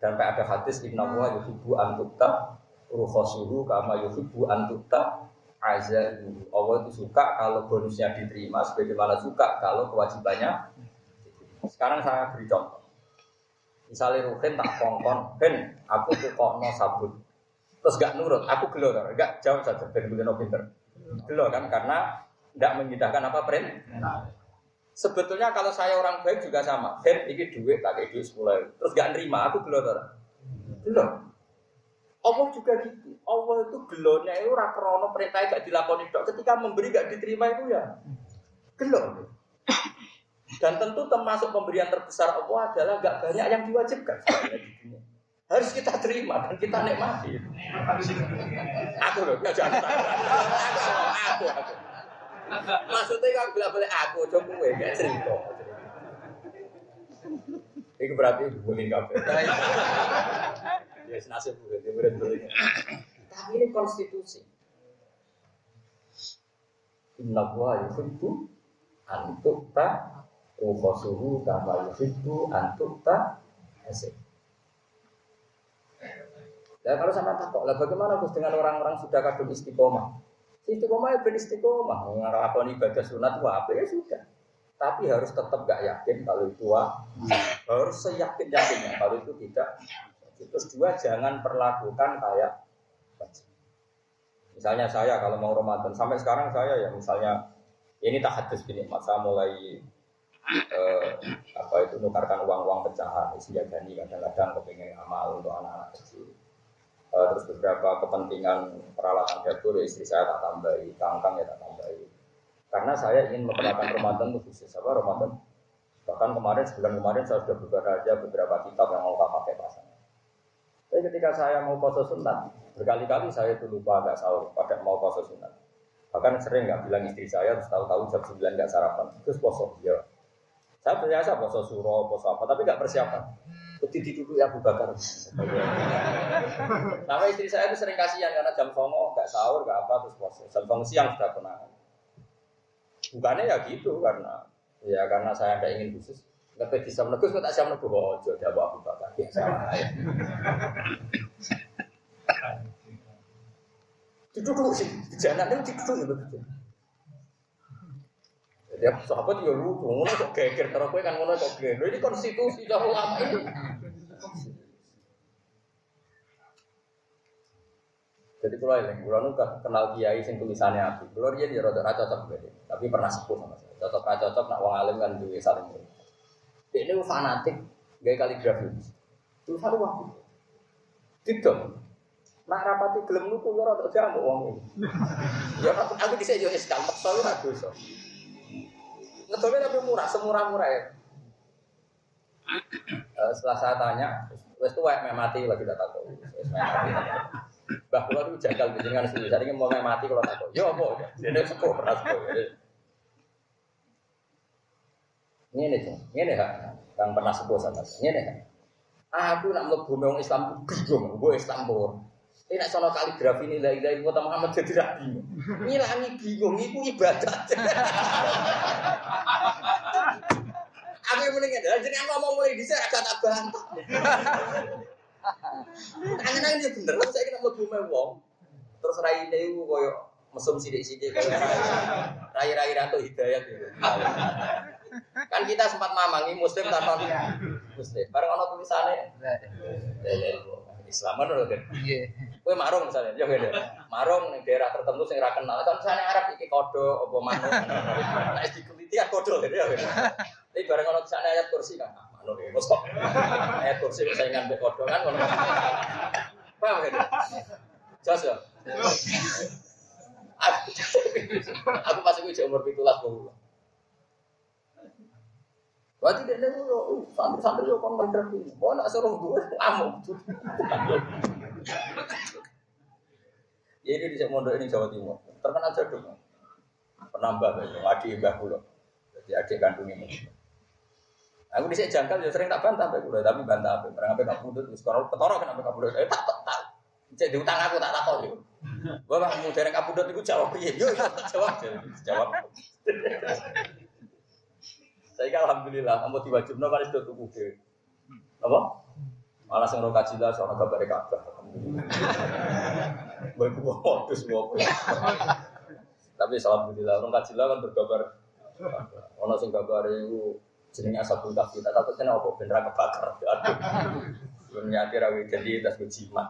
Dan ada hadis Inna wa yuhibbu antukta ruhosuhu kama yuhibbu antukta azza Allah itu suka kalau bonusnya diterima sebagaimana suka kalau kewajibannya sekarang saya beri contoh. Misalnya Ruhin tak kongkon Ben aku tuh kok no sabun. Terus gak nurut aku gelo gak jawab saja Ben no pinter. Gelo kan karena tidak mengindahkan apa print sebetulnya kalau saya orang baik juga sama Ben ini duit kayak duit sepuluh terus gak nerima aku gelo gelo Allah juga gitu. Allah itu gelonya itu rakrono perintah gak dilakoni dok. Ketika memberi gak diterima itu ya gelo. Dan tentu termasuk pemberian terbesar Allah adalah gak banyak yang diwajibkan Harus kita terima dan kita nikmati. Aku loh, ya jangan aku, aku. Maksudnya kan bilang boleh aku, coba gue gak cerita. Itu berarti boleh kafe. Ya nasib dia murid Tapi ini konstitusi. Inna wa yuhibbu antuk ta ukhosuhu kama yuhibbu antuk ta asik. Ya kalau sama takut lah bagaimana Gus dengan orang-orang sudah kadung istiqomah? Istiqomah ya beristiqomah, ngelakoni ibadah sunat wah apa ya sudah. Tapi harus tetap gak yakin kalau itu wah. Harus seyakin yakinnya kalau itu tidak Terus dua, jangan perlakukan kayak Misalnya saya kalau mau Ramadan, sampai sekarang saya ya misalnya ini tak hadis gini, masa mulai eh, apa itu nukarkan uang-uang pecahan, isi gani kadang-kadang kepingin amal untuk anak-anak kecil. Uh, terus beberapa kepentingan peralatan dapur ya istri saya tak tambahi, kangkang ya tak tambahi. Karena saya ingin memperlakukan Ramadan itu khusus apa Ramadan. Bahkan kemarin sebulan kemarin saya sudah buka aja beberapa kitab yang mau tak pakai pasangan. Tapi ketika saya mau puasa sunat, berkali-kali saya itu lupa agak sahur pada mau puasa sunat. Bahkan sering nggak bilang istri saya, terus tahu-tahu jam 9 nggak sarapan. Terus puasa, ya. Saya biasa puasa suro, puasa apa, tapi nggak persiapan. Jadi dulu ya Abu Bakar. Nama istri saya itu sering kasihan karena jam songo nggak sahur, nggak apa, terus puasa. Jam songo siang sudah kenangan. Bukannya ya gitu karena ya karena saya tidak ingin khusus. Ngerti di sama negus, tak siap negus, oh jadi Abu Abu Bakar biasa. Duduk sih, jangan duduk ya begitu. Ya sahabat ya lucu, ngono kok geger karo kowe kan ngono kok geger. Ini konstitusi dah ulama ini. Jadi kalau yang kalau nu kenal kiai sing tulisannya api, kalau dia dia rada cocok gitu, tapi pernah sepuh sama saya. Cocok ra cocok nak wong alim kan duwe saling. Dia ini fanatik gaya kaligrafi. Tulisan waktu. Tidak. Nak rapati gelem nuku ya rada jamu wong ini. Ya aku aku bisa yo eskal, maksa lu ra. Ngedolnya tapi murah, semurah-murah ya. Uh, setelah saya tanya, wes tuh kayak mati lagi tak tahu. Wes mati. Bah kula itu jagal jenengan sendiri. Jadi mau mati kalau tahu. Yo apa? Dia sepuh pernah sepuh. Ini nih, ini kan, yang pernah sepuh sama. Ini kan. Aku nak mlebu wong Islam bingung, gue Islam pun. Ini nak sono kaligrafi ini la ilaha illallah Muhammad jadi rabi. Ngilangi bingung iku ibadat. Aku yang mending ada, jadi ngomong mulai di saya agak tak bantah. Tangan aja bener, saya kena mau bume wong. Terus rai ini itu koyo mesum sidik-sidik rai-rai ratu hidayat itu. Kan kita sempat mamangi muslim tanpa muslim. Bareng ono tulisannya. Islam kan lho kan. Kowe marung misalnya, ya beda. Marung ning daerah tertentu sing ora kenal. Kan misalnya Arab iki kodo apa manuk. Nek dikeliti kan kodo ya. Tapi bareng ono sana ayat kursi kan. Manuk ya kok. Ayat kursi saingan mbek kodo kan ngono. Paham kan? Jelas ya? Aku pas iku umur 17 puluh. Berarti dia dulu santri-santri yo kon iki. Oh nak suruh gue ngamuk. Ya ini di mondok ini Jawa Timur. Terkenal jadul. Penambah ya, adik mbah kula. Jadi adik kandung ini. Aku di sini jangkal ya sering tak bantah mbak kula, tapi bantah apa? Barang apa nggak putut, sekarang petoro kenapa nggak putut? Eh tak tak. Cek diutang aku tak. Gua bang mau dereng kapudut itu jawab iya, yo jawab jawab. Saya alhamdulillah, kamu diwajibno kan sudah tuku. Apa? Malah sing ro kaji lah soal kabar kabah. Baik gua modus gua. Tapi alhamdulillah orang kaji lah kan berkabar. Ono sing kabar itu jenenge asabul kahfi. Tak takut kena apa bener kebakar. Aduh. Belum nyati rawi jadi tas jimat.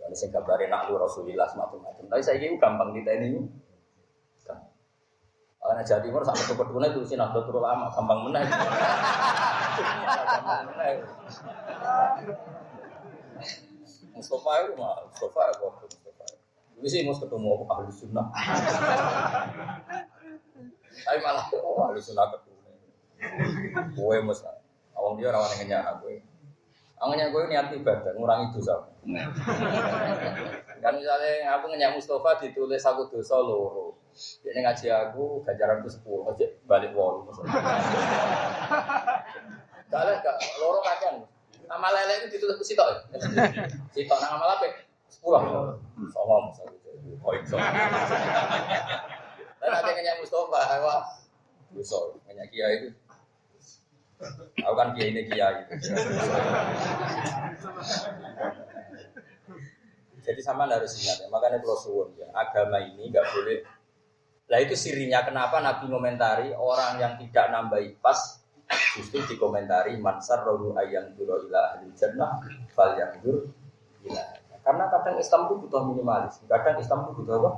Dan sing kabare nak lu Rasulillah semacam-macam. Tapi saya ini gampang ditanya ini. Karena Jawa Timur sampai ke Kedua itu sih Nahdlatul Ulama gampang menang. Mustafa itu mah Mustafa ya kok Mustafa. Ini sih mau ketemu ahli sunnah. Tapi malah oh ahli sunnah ketemu. Kue mas, awang dia rawan yang nyak aku. Awangnya gue niat ibadah, ngurangi dosa. Kan misalnya aku ngenyak Mustafa ditulis aku dosa loro. Jadi ngaji aku ganjaran itu sepuluh, aja balik wall. Kalau gak loro kan, nama lele itu ditulis ke sitok. Sitok nama apa? Sepuluh. Songom misalnya. Oh itu. Dan ada ngenyak Mustafa, wah, bisa ngenyak kiai itu. Aku kan kiai ini kiai. Jadi sama harus ingat ya, makanya kalau suwun ya, agama ini nggak boleh. Nah itu sirinya kenapa Nabi komentari orang yang tidak nambahi pas justru dikomentari mansar rohu ayam duro ila ahli jannah fal yang dur ila. Karena kadang Islam itu butuh minimalis, kadang Islam itu butuh apa?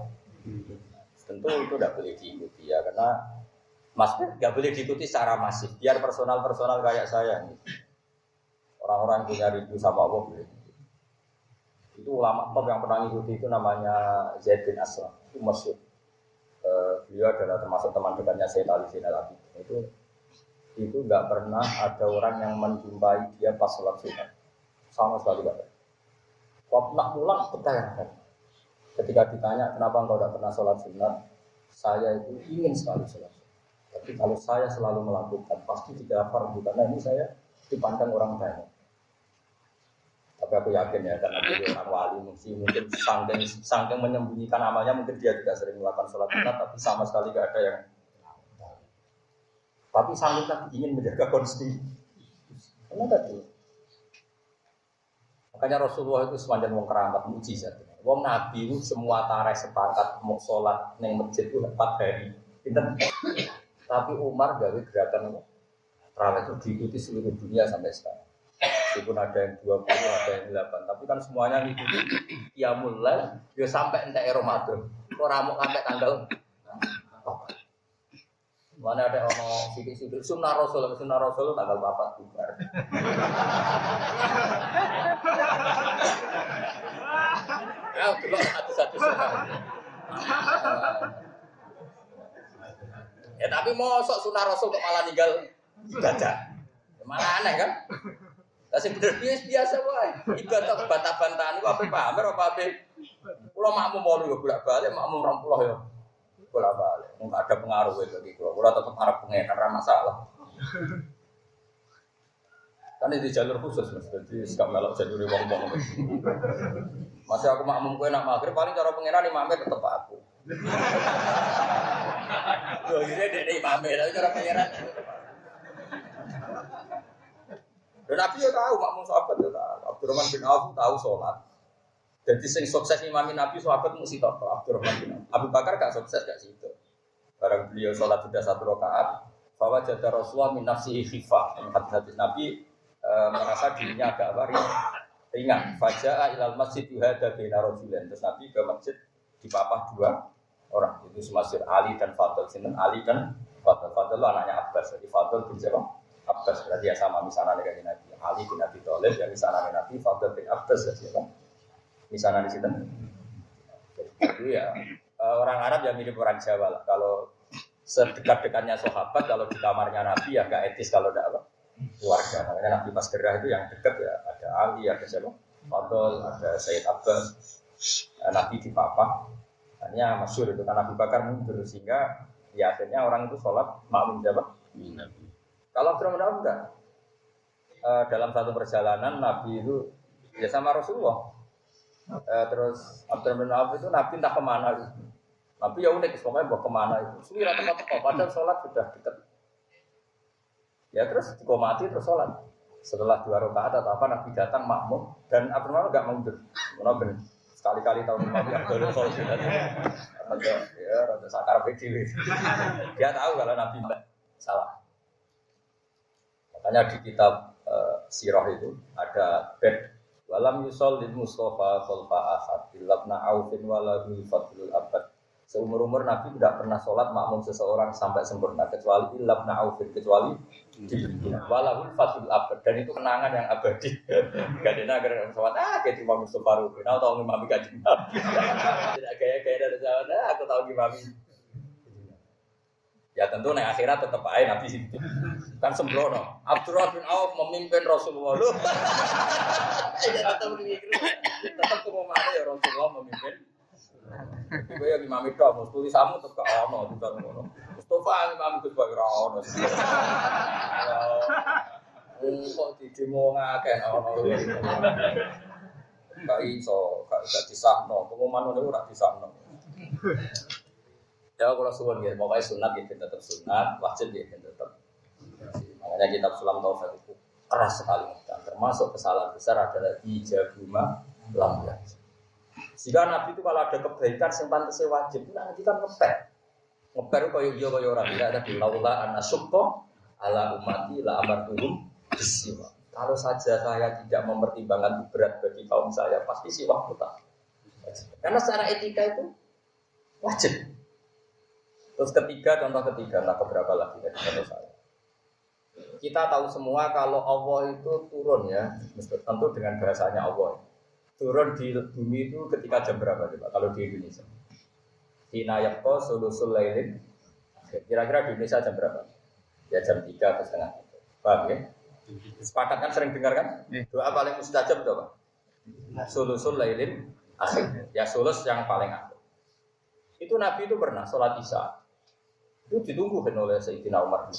Tentu itu tidak boleh diikuti ya, karena Mas nggak boleh diikuti secara masif, biar personal-personal kayak saya. Orang-orang yang punya rindu sama Allah boleh. Itu ulama top yang pernah ngikuti itu namanya Zaid bin Aslam. Itu masyhur. Uh, beliau adalah termasuk teman dekatnya Sayyid Ali Zainal Itu itu nggak pernah ada orang yang menjumpai dia pas sholat sunat. Sama sekali nggak pernah. Waktu nak pulang bertanya Ketika ditanya kenapa engkau tidak pernah sholat sunat, saya itu ingin sekali sholat Tapi kalau saya selalu melakukan, pasti tidak fardu karena ini saya dipandang orang banyak. Tapi aku yakin ya karena dia orang wali mungkin mungkin sangking sangking menyembunyikan amalnya mungkin dia tidak sering melakukan sholat sunat tapi sama sekali tidak ada yang tapi sangking tadi ingin menjaga konstitusi. Karena tadi makanya Rasulullah itu sepanjang wong keramat mujizat. Wong Nabi itu semua tareh sepakat mau sholat neng masjid itu empat hari. Tapi Umar gawe gerakan Terawih itu diikuti seluruh dunia sampai sekarang. Meskipun ada yang 20, ada yang 8. Tapi kan semuanya ngikuti ya mulai, ya sampai entek Ramadan. Kok ramuk sampai tanggal Mana ada ono sidik-sidik sunnah rasul, sunnah rasul tanggal bapak bubar. Ya, dulu satu-satu sunnah. Ya tapi mau sok sunnah rasul kok malah tinggal ibadah. Ya, malah aneh kan? Lah bener biasa biasa wae. Ibadah bantah-bantahan iku ape pamer apa ape? Kula makmum mau yo bolak-balik makmum 20 ya bola balik. Enggak ada pengaruh bagi gue. Gue tetap harap pengen karena masalah. Kan ini jalur khusus mas, jadi sekarang melok jalur wong wong. Masih aku makmum gue nak maghrib paling cara pengiran imamnya tetap aku. Loh ini dia imamnya, tapi cara pengiran. Dan Nabi ya tahu, makmum sahabat ya tahu. Abdurrahman bin Auf tahu sholat. Jadi sing sukses imami Nabi sahabat mesti toto Abdurrahman bin Abu Bakar gak sukses gak situ. Barang beliau sholat sudah satu rakaat, bahwa jada Rasulullah min nafsihi khifah. Hadis Nabi e, merasa dirinya agak apa ringan. Faja'a ilal masjid yuhada bina rajulan. Terus Nabi ke masjid di dipapah dua orang. Itu semasir Ali dan Fadl. Sinten Ali dan Fadl. Fadl itu anaknya Abbas. Jadi Fadl bin siapa? Abbas. Berarti ya sama misalnya dengan Nabi. Ali bin Abi Thalib, yang misalnya Nabi. Fadl bin Abbas. Ya, siapa? Misalnya di situ. Itu ya eh, orang Arab yang mirip orang Jawa lah. Kalau sedekat-dekatnya sahabat, kalau di kamarnya Nabi ya nggak etis kalau tidak apa keluarga. Makanya Nabi pas gerah itu yang dekat ya ada Ali, ada siapa? Fadol, ada Sayyid Abbas, eh, Nabi di Papa. Hanya masyur itu kan Nabi Bakar mundur sehingga ya akhirnya orang itu sholat makmum siapa? Nabi. Kalau Abdurrahman enggak. Uh, dalam satu perjalanan Nabi itu ya sama Rasulullah Eh, terus Abdurrahman Auf itu Nabi entah ke mana itu. Nabi ya unik, pokoknya bawa ke mana itu. Suwira tempat teko, padahal sholat sudah dekat. Ya terus dikomati terus sholat. Setelah dua rakaat atau apa Nabi datang makmum dan Abdurrahman nggak mundur. Nabi sekali-kali tahun Nabi Abdul sholat ada ya rada sakar. Dia tahu kalau Nabi salah. Makanya di kitab uh, sirah itu ada bed Walam yusol lil Mustafa khalfa ahad Ilabna aufin waladul fadlul abad. Seumur-umur Nabi tidak pernah sholat makmum seseorang sampai sempurna Kecuali ilabna aufin Kecuali Walahul fadlul abad. Dan itu kenangan yang abadi. Gak ada nagar sholat Ah kayak Imam Mustafa Rufin Aku tahu Imam Gajah Tidak gaya-gaya dari zaman Ah aku tahu Imam Ya tentu nih akhirat tetap aja Nabi situ. Kan sembrono. Abdurrahman bin Auf memimpin Rasulullah. Lu. Tetap. Tetap ke mana ya Rasulullah memimpin. Gue ya imam itu, mau tulis samu tetap gak ono, bukan ono. Mustafa imam itu sebagai ono. Kok di demo ngakeh ono. Gak iso, gak disahno. Pengumuman itu gak disahno. Ya kalau suwon ya, pokoknya sunat ya tetap sunat, wajib ya tetap. Makanya kitab Sulam Taufik itu keras sekali dan termasuk kesalahan besar adalah ijabuma lam ya. Jika Nabi itu kalau ada kebaikan yang pantasnya wajib, nah kita ngeper. Ngeper kaya iya kaya orang tidak ada laula anna sukko ala umati la amartuhum bisiwa. Kalau saja saya tidak mempertimbangkan berat bagi kaum saya, pasti siwak putar. Karena secara etika itu wajib. Terus ketiga, contoh ketiga, nah beberapa lagi dari contoh saya. kita tahu semua kalau Allah itu turun ya, tentu dengan bahasanya Allah. Turun di bumi itu ketika jam berapa coba kalau di Indonesia? Hina yakko sulusul lailin. Kira-kira di Indonesia jam berapa? Ya jam 3 atau setengah. Paham ya? Sepakat kan sering dengar kan? Iya. Doa paling mustajab itu apa? Sulusul lailin akhir. Ya sulus yang paling akhir. Itu Nabi itu pernah sholat isya. Itu ditunggu oleh Sayyidina Umar bin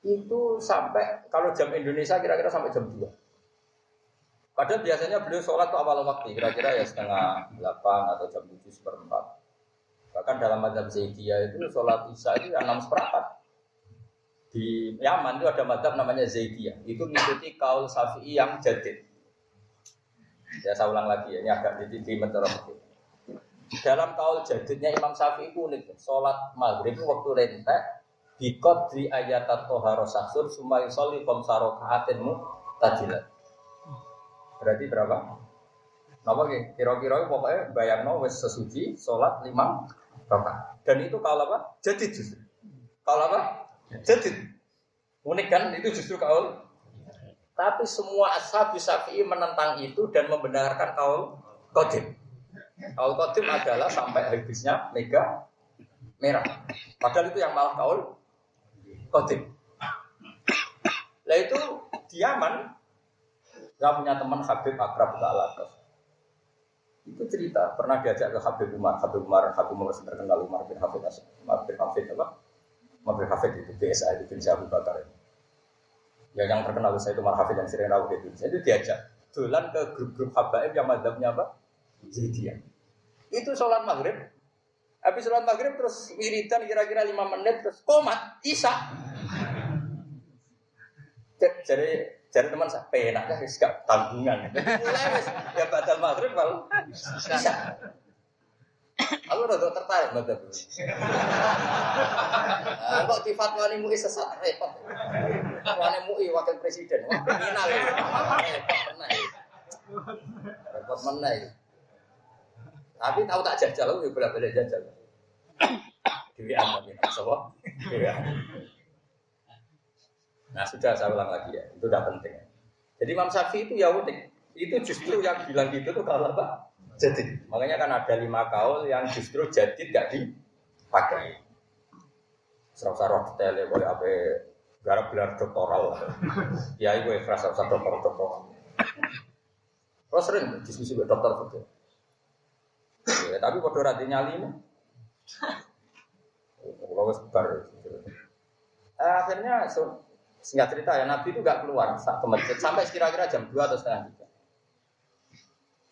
itu sampai kalau jam Indonesia kira-kira sampai jam 2. Padahal biasanya beliau sholat tuh awal waktu, kira-kira ya setengah 8 atau jam 7 seperempat. Bahkan dalam madhab Zaidiyah itu sholat isya itu yang 6 seperempat. Di Yaman itu ada madhab namanya Zaidiyah. Itu mengikuti kaul Syafi'i yang jadid. Ya saya ulang lagi ya, ini agak di, di Dalam kaul jadidnya Imam Syafi'i unik. Sholat maghrib waktu rentek, Bikot di ayat toharo saksur sumai soli komsaro kaatinmu tajilat. Berarti berapa? Napa ki? Kira-kira pokoknya bayar no wes sesuci sholat lima rakaat. Dan itu kalau apa? Jadi justru. Kalau apa? Jadi. Unik kan? Itu justru kaul. Tapi semua ashab syafi'i menentang itu dan membenarkan kaul kodim. Kaul kodim adalah sampai habisnya mega merah. Padahal itu yang malah kaul Kodim. Lah itu di Yaman, saya punya teman Habib Akrab Alatas. Itu cerita, pernah diajak ke Habib Umar, Habib Umar, Habib Umar terkenal Umar bin Hafid, Umar bin Hafid apa? Umar bin Hafid itu BSA itu bin Abu Bakar itu. Ya yang terkenal saya itu Umar Hafid yang sering rawuh itu. Saya itu diajak dolan ke grup-grup habaib yang madhabnya apa? Zaidiyah. Itu sholat maghrib, Habis sholat maghrib terus wiridan kira-kira lima menit terus komat isa. Jadi jadi teman saya penak ya gak tanggungan. Mulai wis ya batal maghrib kalau isa. Aku udah tertarik banget. Nah, kok di fatwa ini MUI sesat repot. Fatwa MUI wakil presiden, wah kriminal. Repot mana ya. Repot mana ya. Tapi tahu tak jajal, aku boleh boleh jajal. Dewi apa? Dewi Nah sudah saya ulang lagi ya, itu udah penting. Jadi Imam Syafi'i itu ya unik. Itu justru yang bilang gitu tuh kalau apa? Jadi makanya kan ada lima kaul yang justru jadi tidak dipakai. Serau-serau detail ya, boleh apa garap gelar doktoral. Ya ibu ikhlas serau dokter doktoral. Terus sering diskusi dengan dokter betul. Ya, tapi pada rati nyali Kalau bar. Eh, akhirnya so, singkat cerita ya Nabi itu gak keluar ke masjid sampai kira-kira jam 2 atau setengah tiga.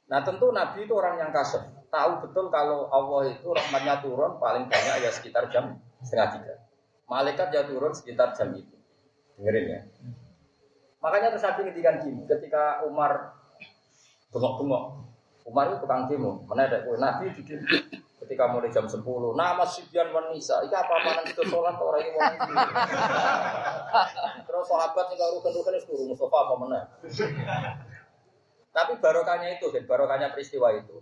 Nah tentu Nabi itu orang yang kasar, tahu betul kalau Allah itu rahmatnya turun paling banyak ya sekitar jam setengah tiga. Malaikat ya turun sekitar jam itu. Dengerin ya. Makanya terus Nabi ngedikan gini, ketika Umar bengok-bengok, Umar itu tukang demo, mana ada Nabi di ketika mulai jam 10 nama Sibyan wanisa ini apa mana itu sholat orang ini mau terus sahabat yang baru rukun itu suruh Mustafa apa mana tapi barokahnya itu dan barokahnya peristiwa itu.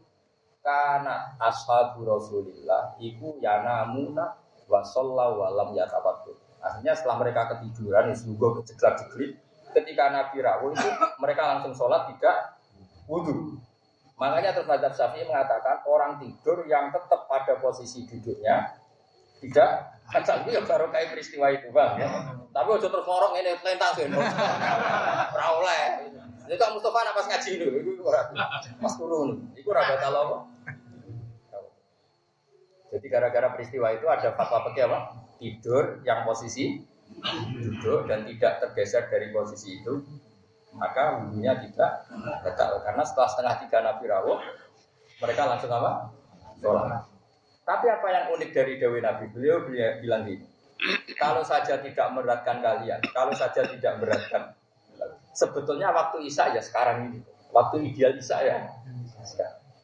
Karena ashabu Rasulillah iku yanamuna wa sallallahu walam yatabattu akhirnya setelah mereka ketiduran juga keceklak jeglip ketika Nabi rawuh itu mereka langsung sholat tidak wudhu Makanya terus Madzhab Syafi'i mengatakan orang tidur yang tetap pada posisi duduknya tidak kacau itu ya baru kayak peristiwa itu bang ya. Tapi udah terus ngorong ini lentang sih, oleh. Jadi kak Mustafa nak pas ngaji dulu, itu pas turun, itu raga tahu Jadi gara-gara peristiwa itu ada fatwa pakai apa? Tidur yang posisi duduk dan tidak tergeser dari posisi itu maka wudhunya tidak batal karena setelah setengah tiga Nabi rawuh mereka langsung apa? Sholat. Tapi apa yang unik dari Dewi Nabi beliau, bilang gini, kalau saja tidak meratkan kalian, kalau saja tidak beratkan, sebetulnya waktu Isya ya sekarang ini, waktu ideal Isya ya.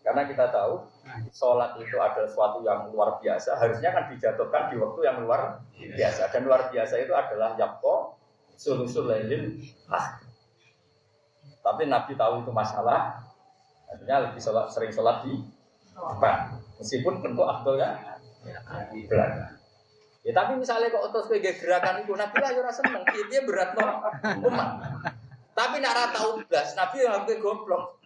Karena kita tahu sholat itu adalah sesuatu yang luar biasa, harusnya kan dijatuhkan di waktu yang luar biasa. Dan luar biasa itu adalah yakko sulusul lailin ah tapi Nabi tahu itu masalah, akhirnya lebih sholat, sering sholat di depan. Meskipun tentu afdolnya di belakang. Ya tapi misalnya kok otos sebagai gerakan itu Nabi lah ya seneng, dia berat no umat. Tapi nak rata ublas, Nabi yang hampir goblok.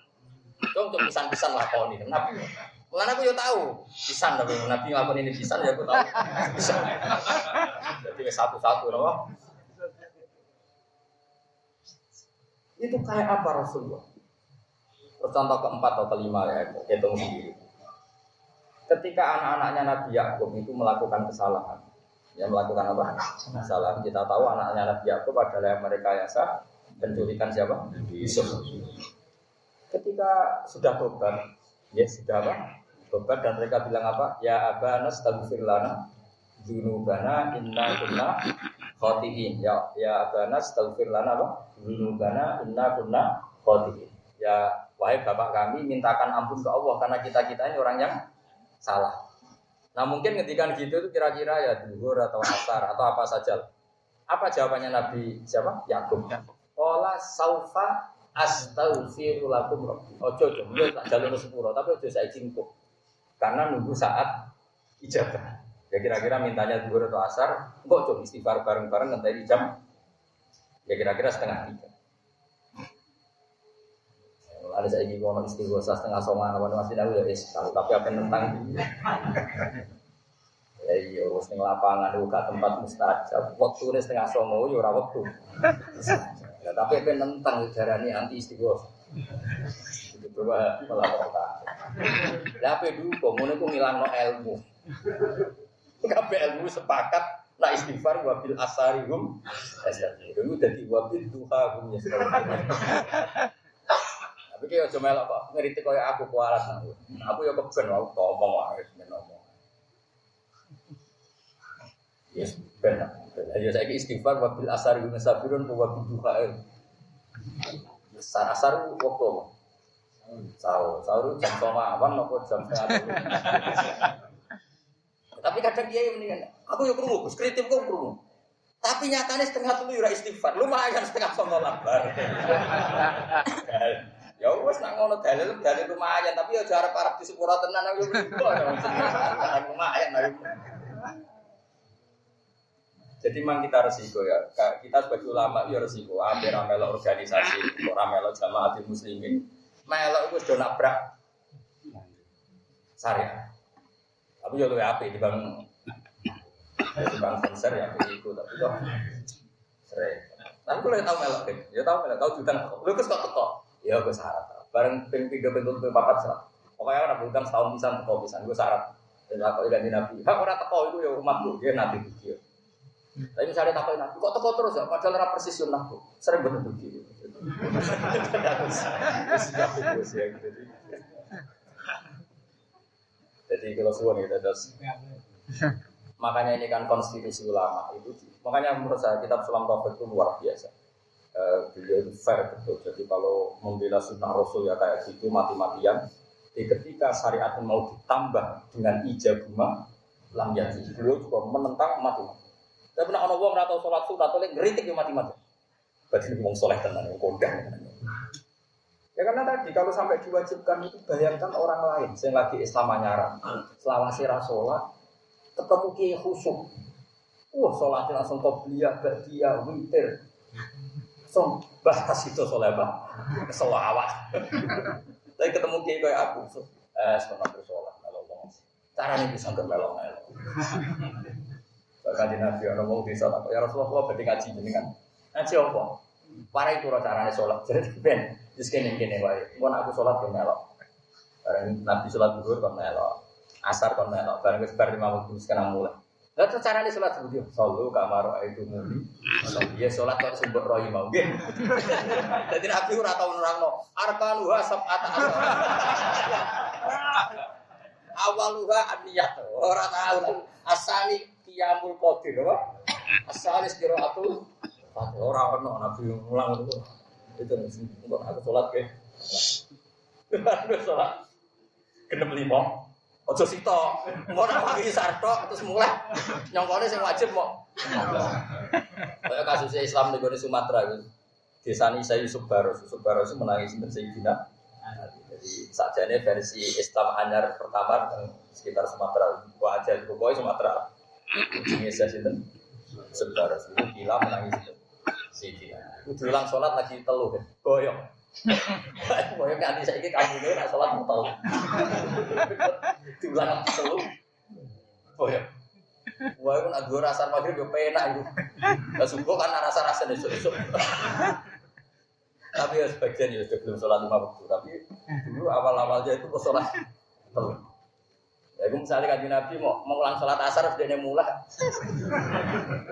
Dong untuk pisan-pisan lakoni, Nabi. Mulane aku yo tahu, pisan tapi Nabi ngakon ini pisan ya aku tahu. Pisan. Jadi satu-satu loh. Itu kayak apa Rasulullah? Contoh keempat atau kelima ya, hitung sendiri. Ketika anak-anaknya Nabi Yakub itu melakukan kesalahan, yang melakukan apa? Kesalahan. Kita tahu anaknya Nabi Yakub adalah yang mereka yasa penculikan siapa? Yusuf. Ketika sudah tobat, ya sudah apa? Tobat dan mereka bilang apa? Ya abana astaghfir lana dzunubana inna kunna khotiin. Ya ya abana astaghfir lana apa? Dzunubana inna kunna khotiin. Ya wahai bapak kami mintakan ampun ke Allah karena kita-kita ini orang yang salah. Nah mungkin ngedikan gitu itu kira-kira ya duhur atau asar atau apa saja. Apa jawabannya Nabi siapa? Yakub. Ola saufa astaghfiru lakum Ojo ojo, tak jalur sepuluh tapi ojo saya cingkuk. Karena nunggu saat ijabah. Ya kira-kira mintanya duhur atau asar, kok coba istighfar bareng-bareng nanti jam? Ya kira-kira setengah tiga. Ada saya ingin ngomong istighosa setengah soma apa masih tahu ya es tapi apa yang tentang ya iya ning lapangan buka tempat mustajab. Waktu ini setengah songo ya ora waktu ya, tapi tentang ini anti istighosa itu coba melaporkan. Apa dulu komunikasi itu ngilang no ilmu kabeh ilmu sepakat Nah istighfar wabil asarihum Itu jadi wabil duha hum tapi kayak cuma melok kok ngeritik kayak aku kualat aku. Aku ya keben aku ngomong men ngomong. Yes, ben. Ayo saya istighfar wa bil asar guna sabirun wa bil duha. Asar asar waktu? Sahur, sahur jam sama awan nopo jam setengah Tapi kadang dia yang mendingan, aku yuk kerungu, kritik kok kerungu. Tapi nyatanya setengah tuh yura istighfar, lumayan setengah sama lambar. Ya wes nak ngono dalil dalil lumayan tapi ya jarak parah di sepura tenan aku beribu lumayan. Jadi memang kita resiko ya. Kita sebagai ulama ya resiko. Ambil ramelok organisasi, ramelok jamaah muslimin. Melok itu sudah nabrak syariat. Tapi ya lu api di bang di bang konser ya itu tapi kok sering. Tapi lu tahu melok deh. Ya tahu melok tahu jutaan. Lu kok kok Ya gue syarat. Bareng ping tiga ping tujuh papat syarat. Pokoknya orang bukan setahun bisa teko bisa. Gue syarat. Dan aku ganti nabi. Hak orang teko itu ya umat gue. Dia nabi. Tapi misalnya takut nabi, kok teko terus ya? Padahal orang persis yang nabi. Sering bener begitu. Jadi kalau suwon kita terus makanya ini kan konstitusi ulama itu makanya menurut saya kitab Sulam Taufik itu luar biasa uh, beliau itu fair betul. Jadi kalau membela sunnah Rasul ya kayak gitu mati-matian. Jadi ketika syariat mau ditambah dengan ijabuma lam yati, beliau juga menentang mati-mati. Tapi pernah orang orang atau sholat sunat atau ngeritik yang mati-mati. Berarti ini ngomong soleh tenan, yang kondang. Ya karena tadi kalau sampai diwajibkan itu bayangkan orang lain yang lagi Islam anyaran, selawasi rasolat, ketemu kiai khusyuk. Wah, sholatnya langsung kau belia, berdia, witir, Song bahas itu bang, selawat. Tapi ketemu kiai kayak aku, eh sebentar bersolat kalau ngomong. Cara ini bisa bermelok melok. Bahkan di Nabi orang mau bisa ya Rasulullah berarti ngaji jenengan. Ngaji apa? Para itu caranya sholat. Jadi ben, jadi kene kene wae. Mau aku sholat ke melok. Barang Nabi sholat duhur kon melok. Asar kon melok. Barang wis bar lima waktu sekarang mulai. Lah terus carane salat seperti Sallu kamar itu muli. Iya salat kok sumber roy mau nggih. Dadi Nabi ora tau nerangno arkanuha sab'at Awaluha aniyat. Ora tau asali qiyamul qadir apa? Asali qiraatul Ora ono Nabi ngulang itu. Itu untuk aku salat ke. Aku salat. Genep lima. Ojo sito, mau lagi sarto terus mulai nyongkone sing wajib mau. Kayak kasus Islam di Sumatera itu. Desa ini saya Yusuf Baro, Yusuf Baro itu menangis sinten Sayyidina. Jadi sajane versi Islam anyar pertama sekitar Sumatera. Aja pokoknya Sumatera. Ini saya itu sebentar itu gila menangis itu. Siti. Udah ulang sholat lagi teluh kan. Goyong. Goyong kan saya ini kamu ini nak sholat mau teluh. Diulang lagi teluh. Goyong. Wah, itu nak gue rasa maghrib gue penak itu. Nah, sungguh kan rasa-rasa esok-esok. Tapi ya sebagian ya sudah belum sholat lima waktu. Tapi dulu awal-awalnya itu kok sholat teluh. Ya, gue misalnya kaji Nabi mau mengulang sholat asar, sudah dia mulai.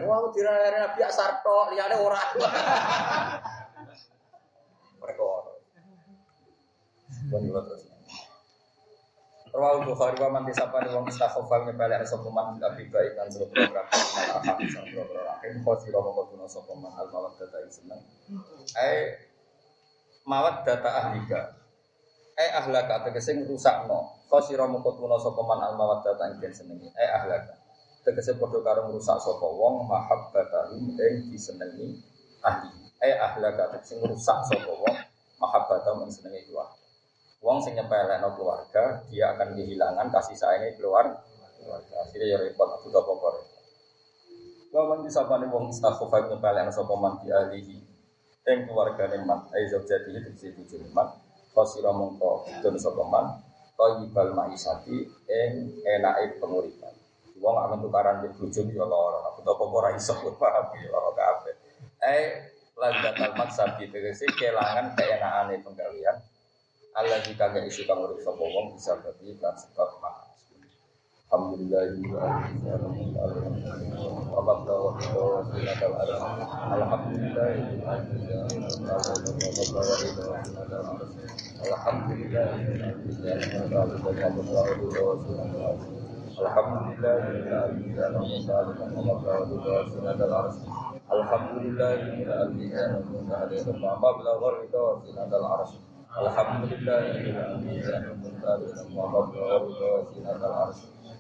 Wah, aku tidak Nabi asar toh, lihatnya orang. Mereka orang. terus. Rawal Bukhari wa man disapa ni wong istakhofa nyepelek sapa man tapi baik kan bro program mal ahad sang bro rahim khosira mongko tuna sapa man al mawad data seneng. Ai mawad data ahlika. Ai ahlaka tegese ngrusakno. Khosira mongko tuna sapa man al mawad data ing senengi. Ai ahlaka. Tegese padha karo ngrusak sapa wong mahabbatahum ing disenengi ahli. Ai ahlaka tegese ngrusak sapa wong mahabbatahum ing senengi keluarga. Wong sing nyepelekno keluarga, dia akan kehilangan kasih sayangnya keluar keluarga. Akhirnya ya repot aku tak pokok. Waman disapane wong istakhofa nyepelekno sapa man di alihi ing keluargane man sing bojone man fasira mongko dun sapa man thayyibal maisati ing enake penguripan. Wong akan tukaran di bojo ya lara, aku tak apa ora iso paham ya lara kabeh. Eh landatal maksabi tegese kelangan keenakane penggawean Allah jika gak isu kamu sapa wong bisa berarti kan sebab makan.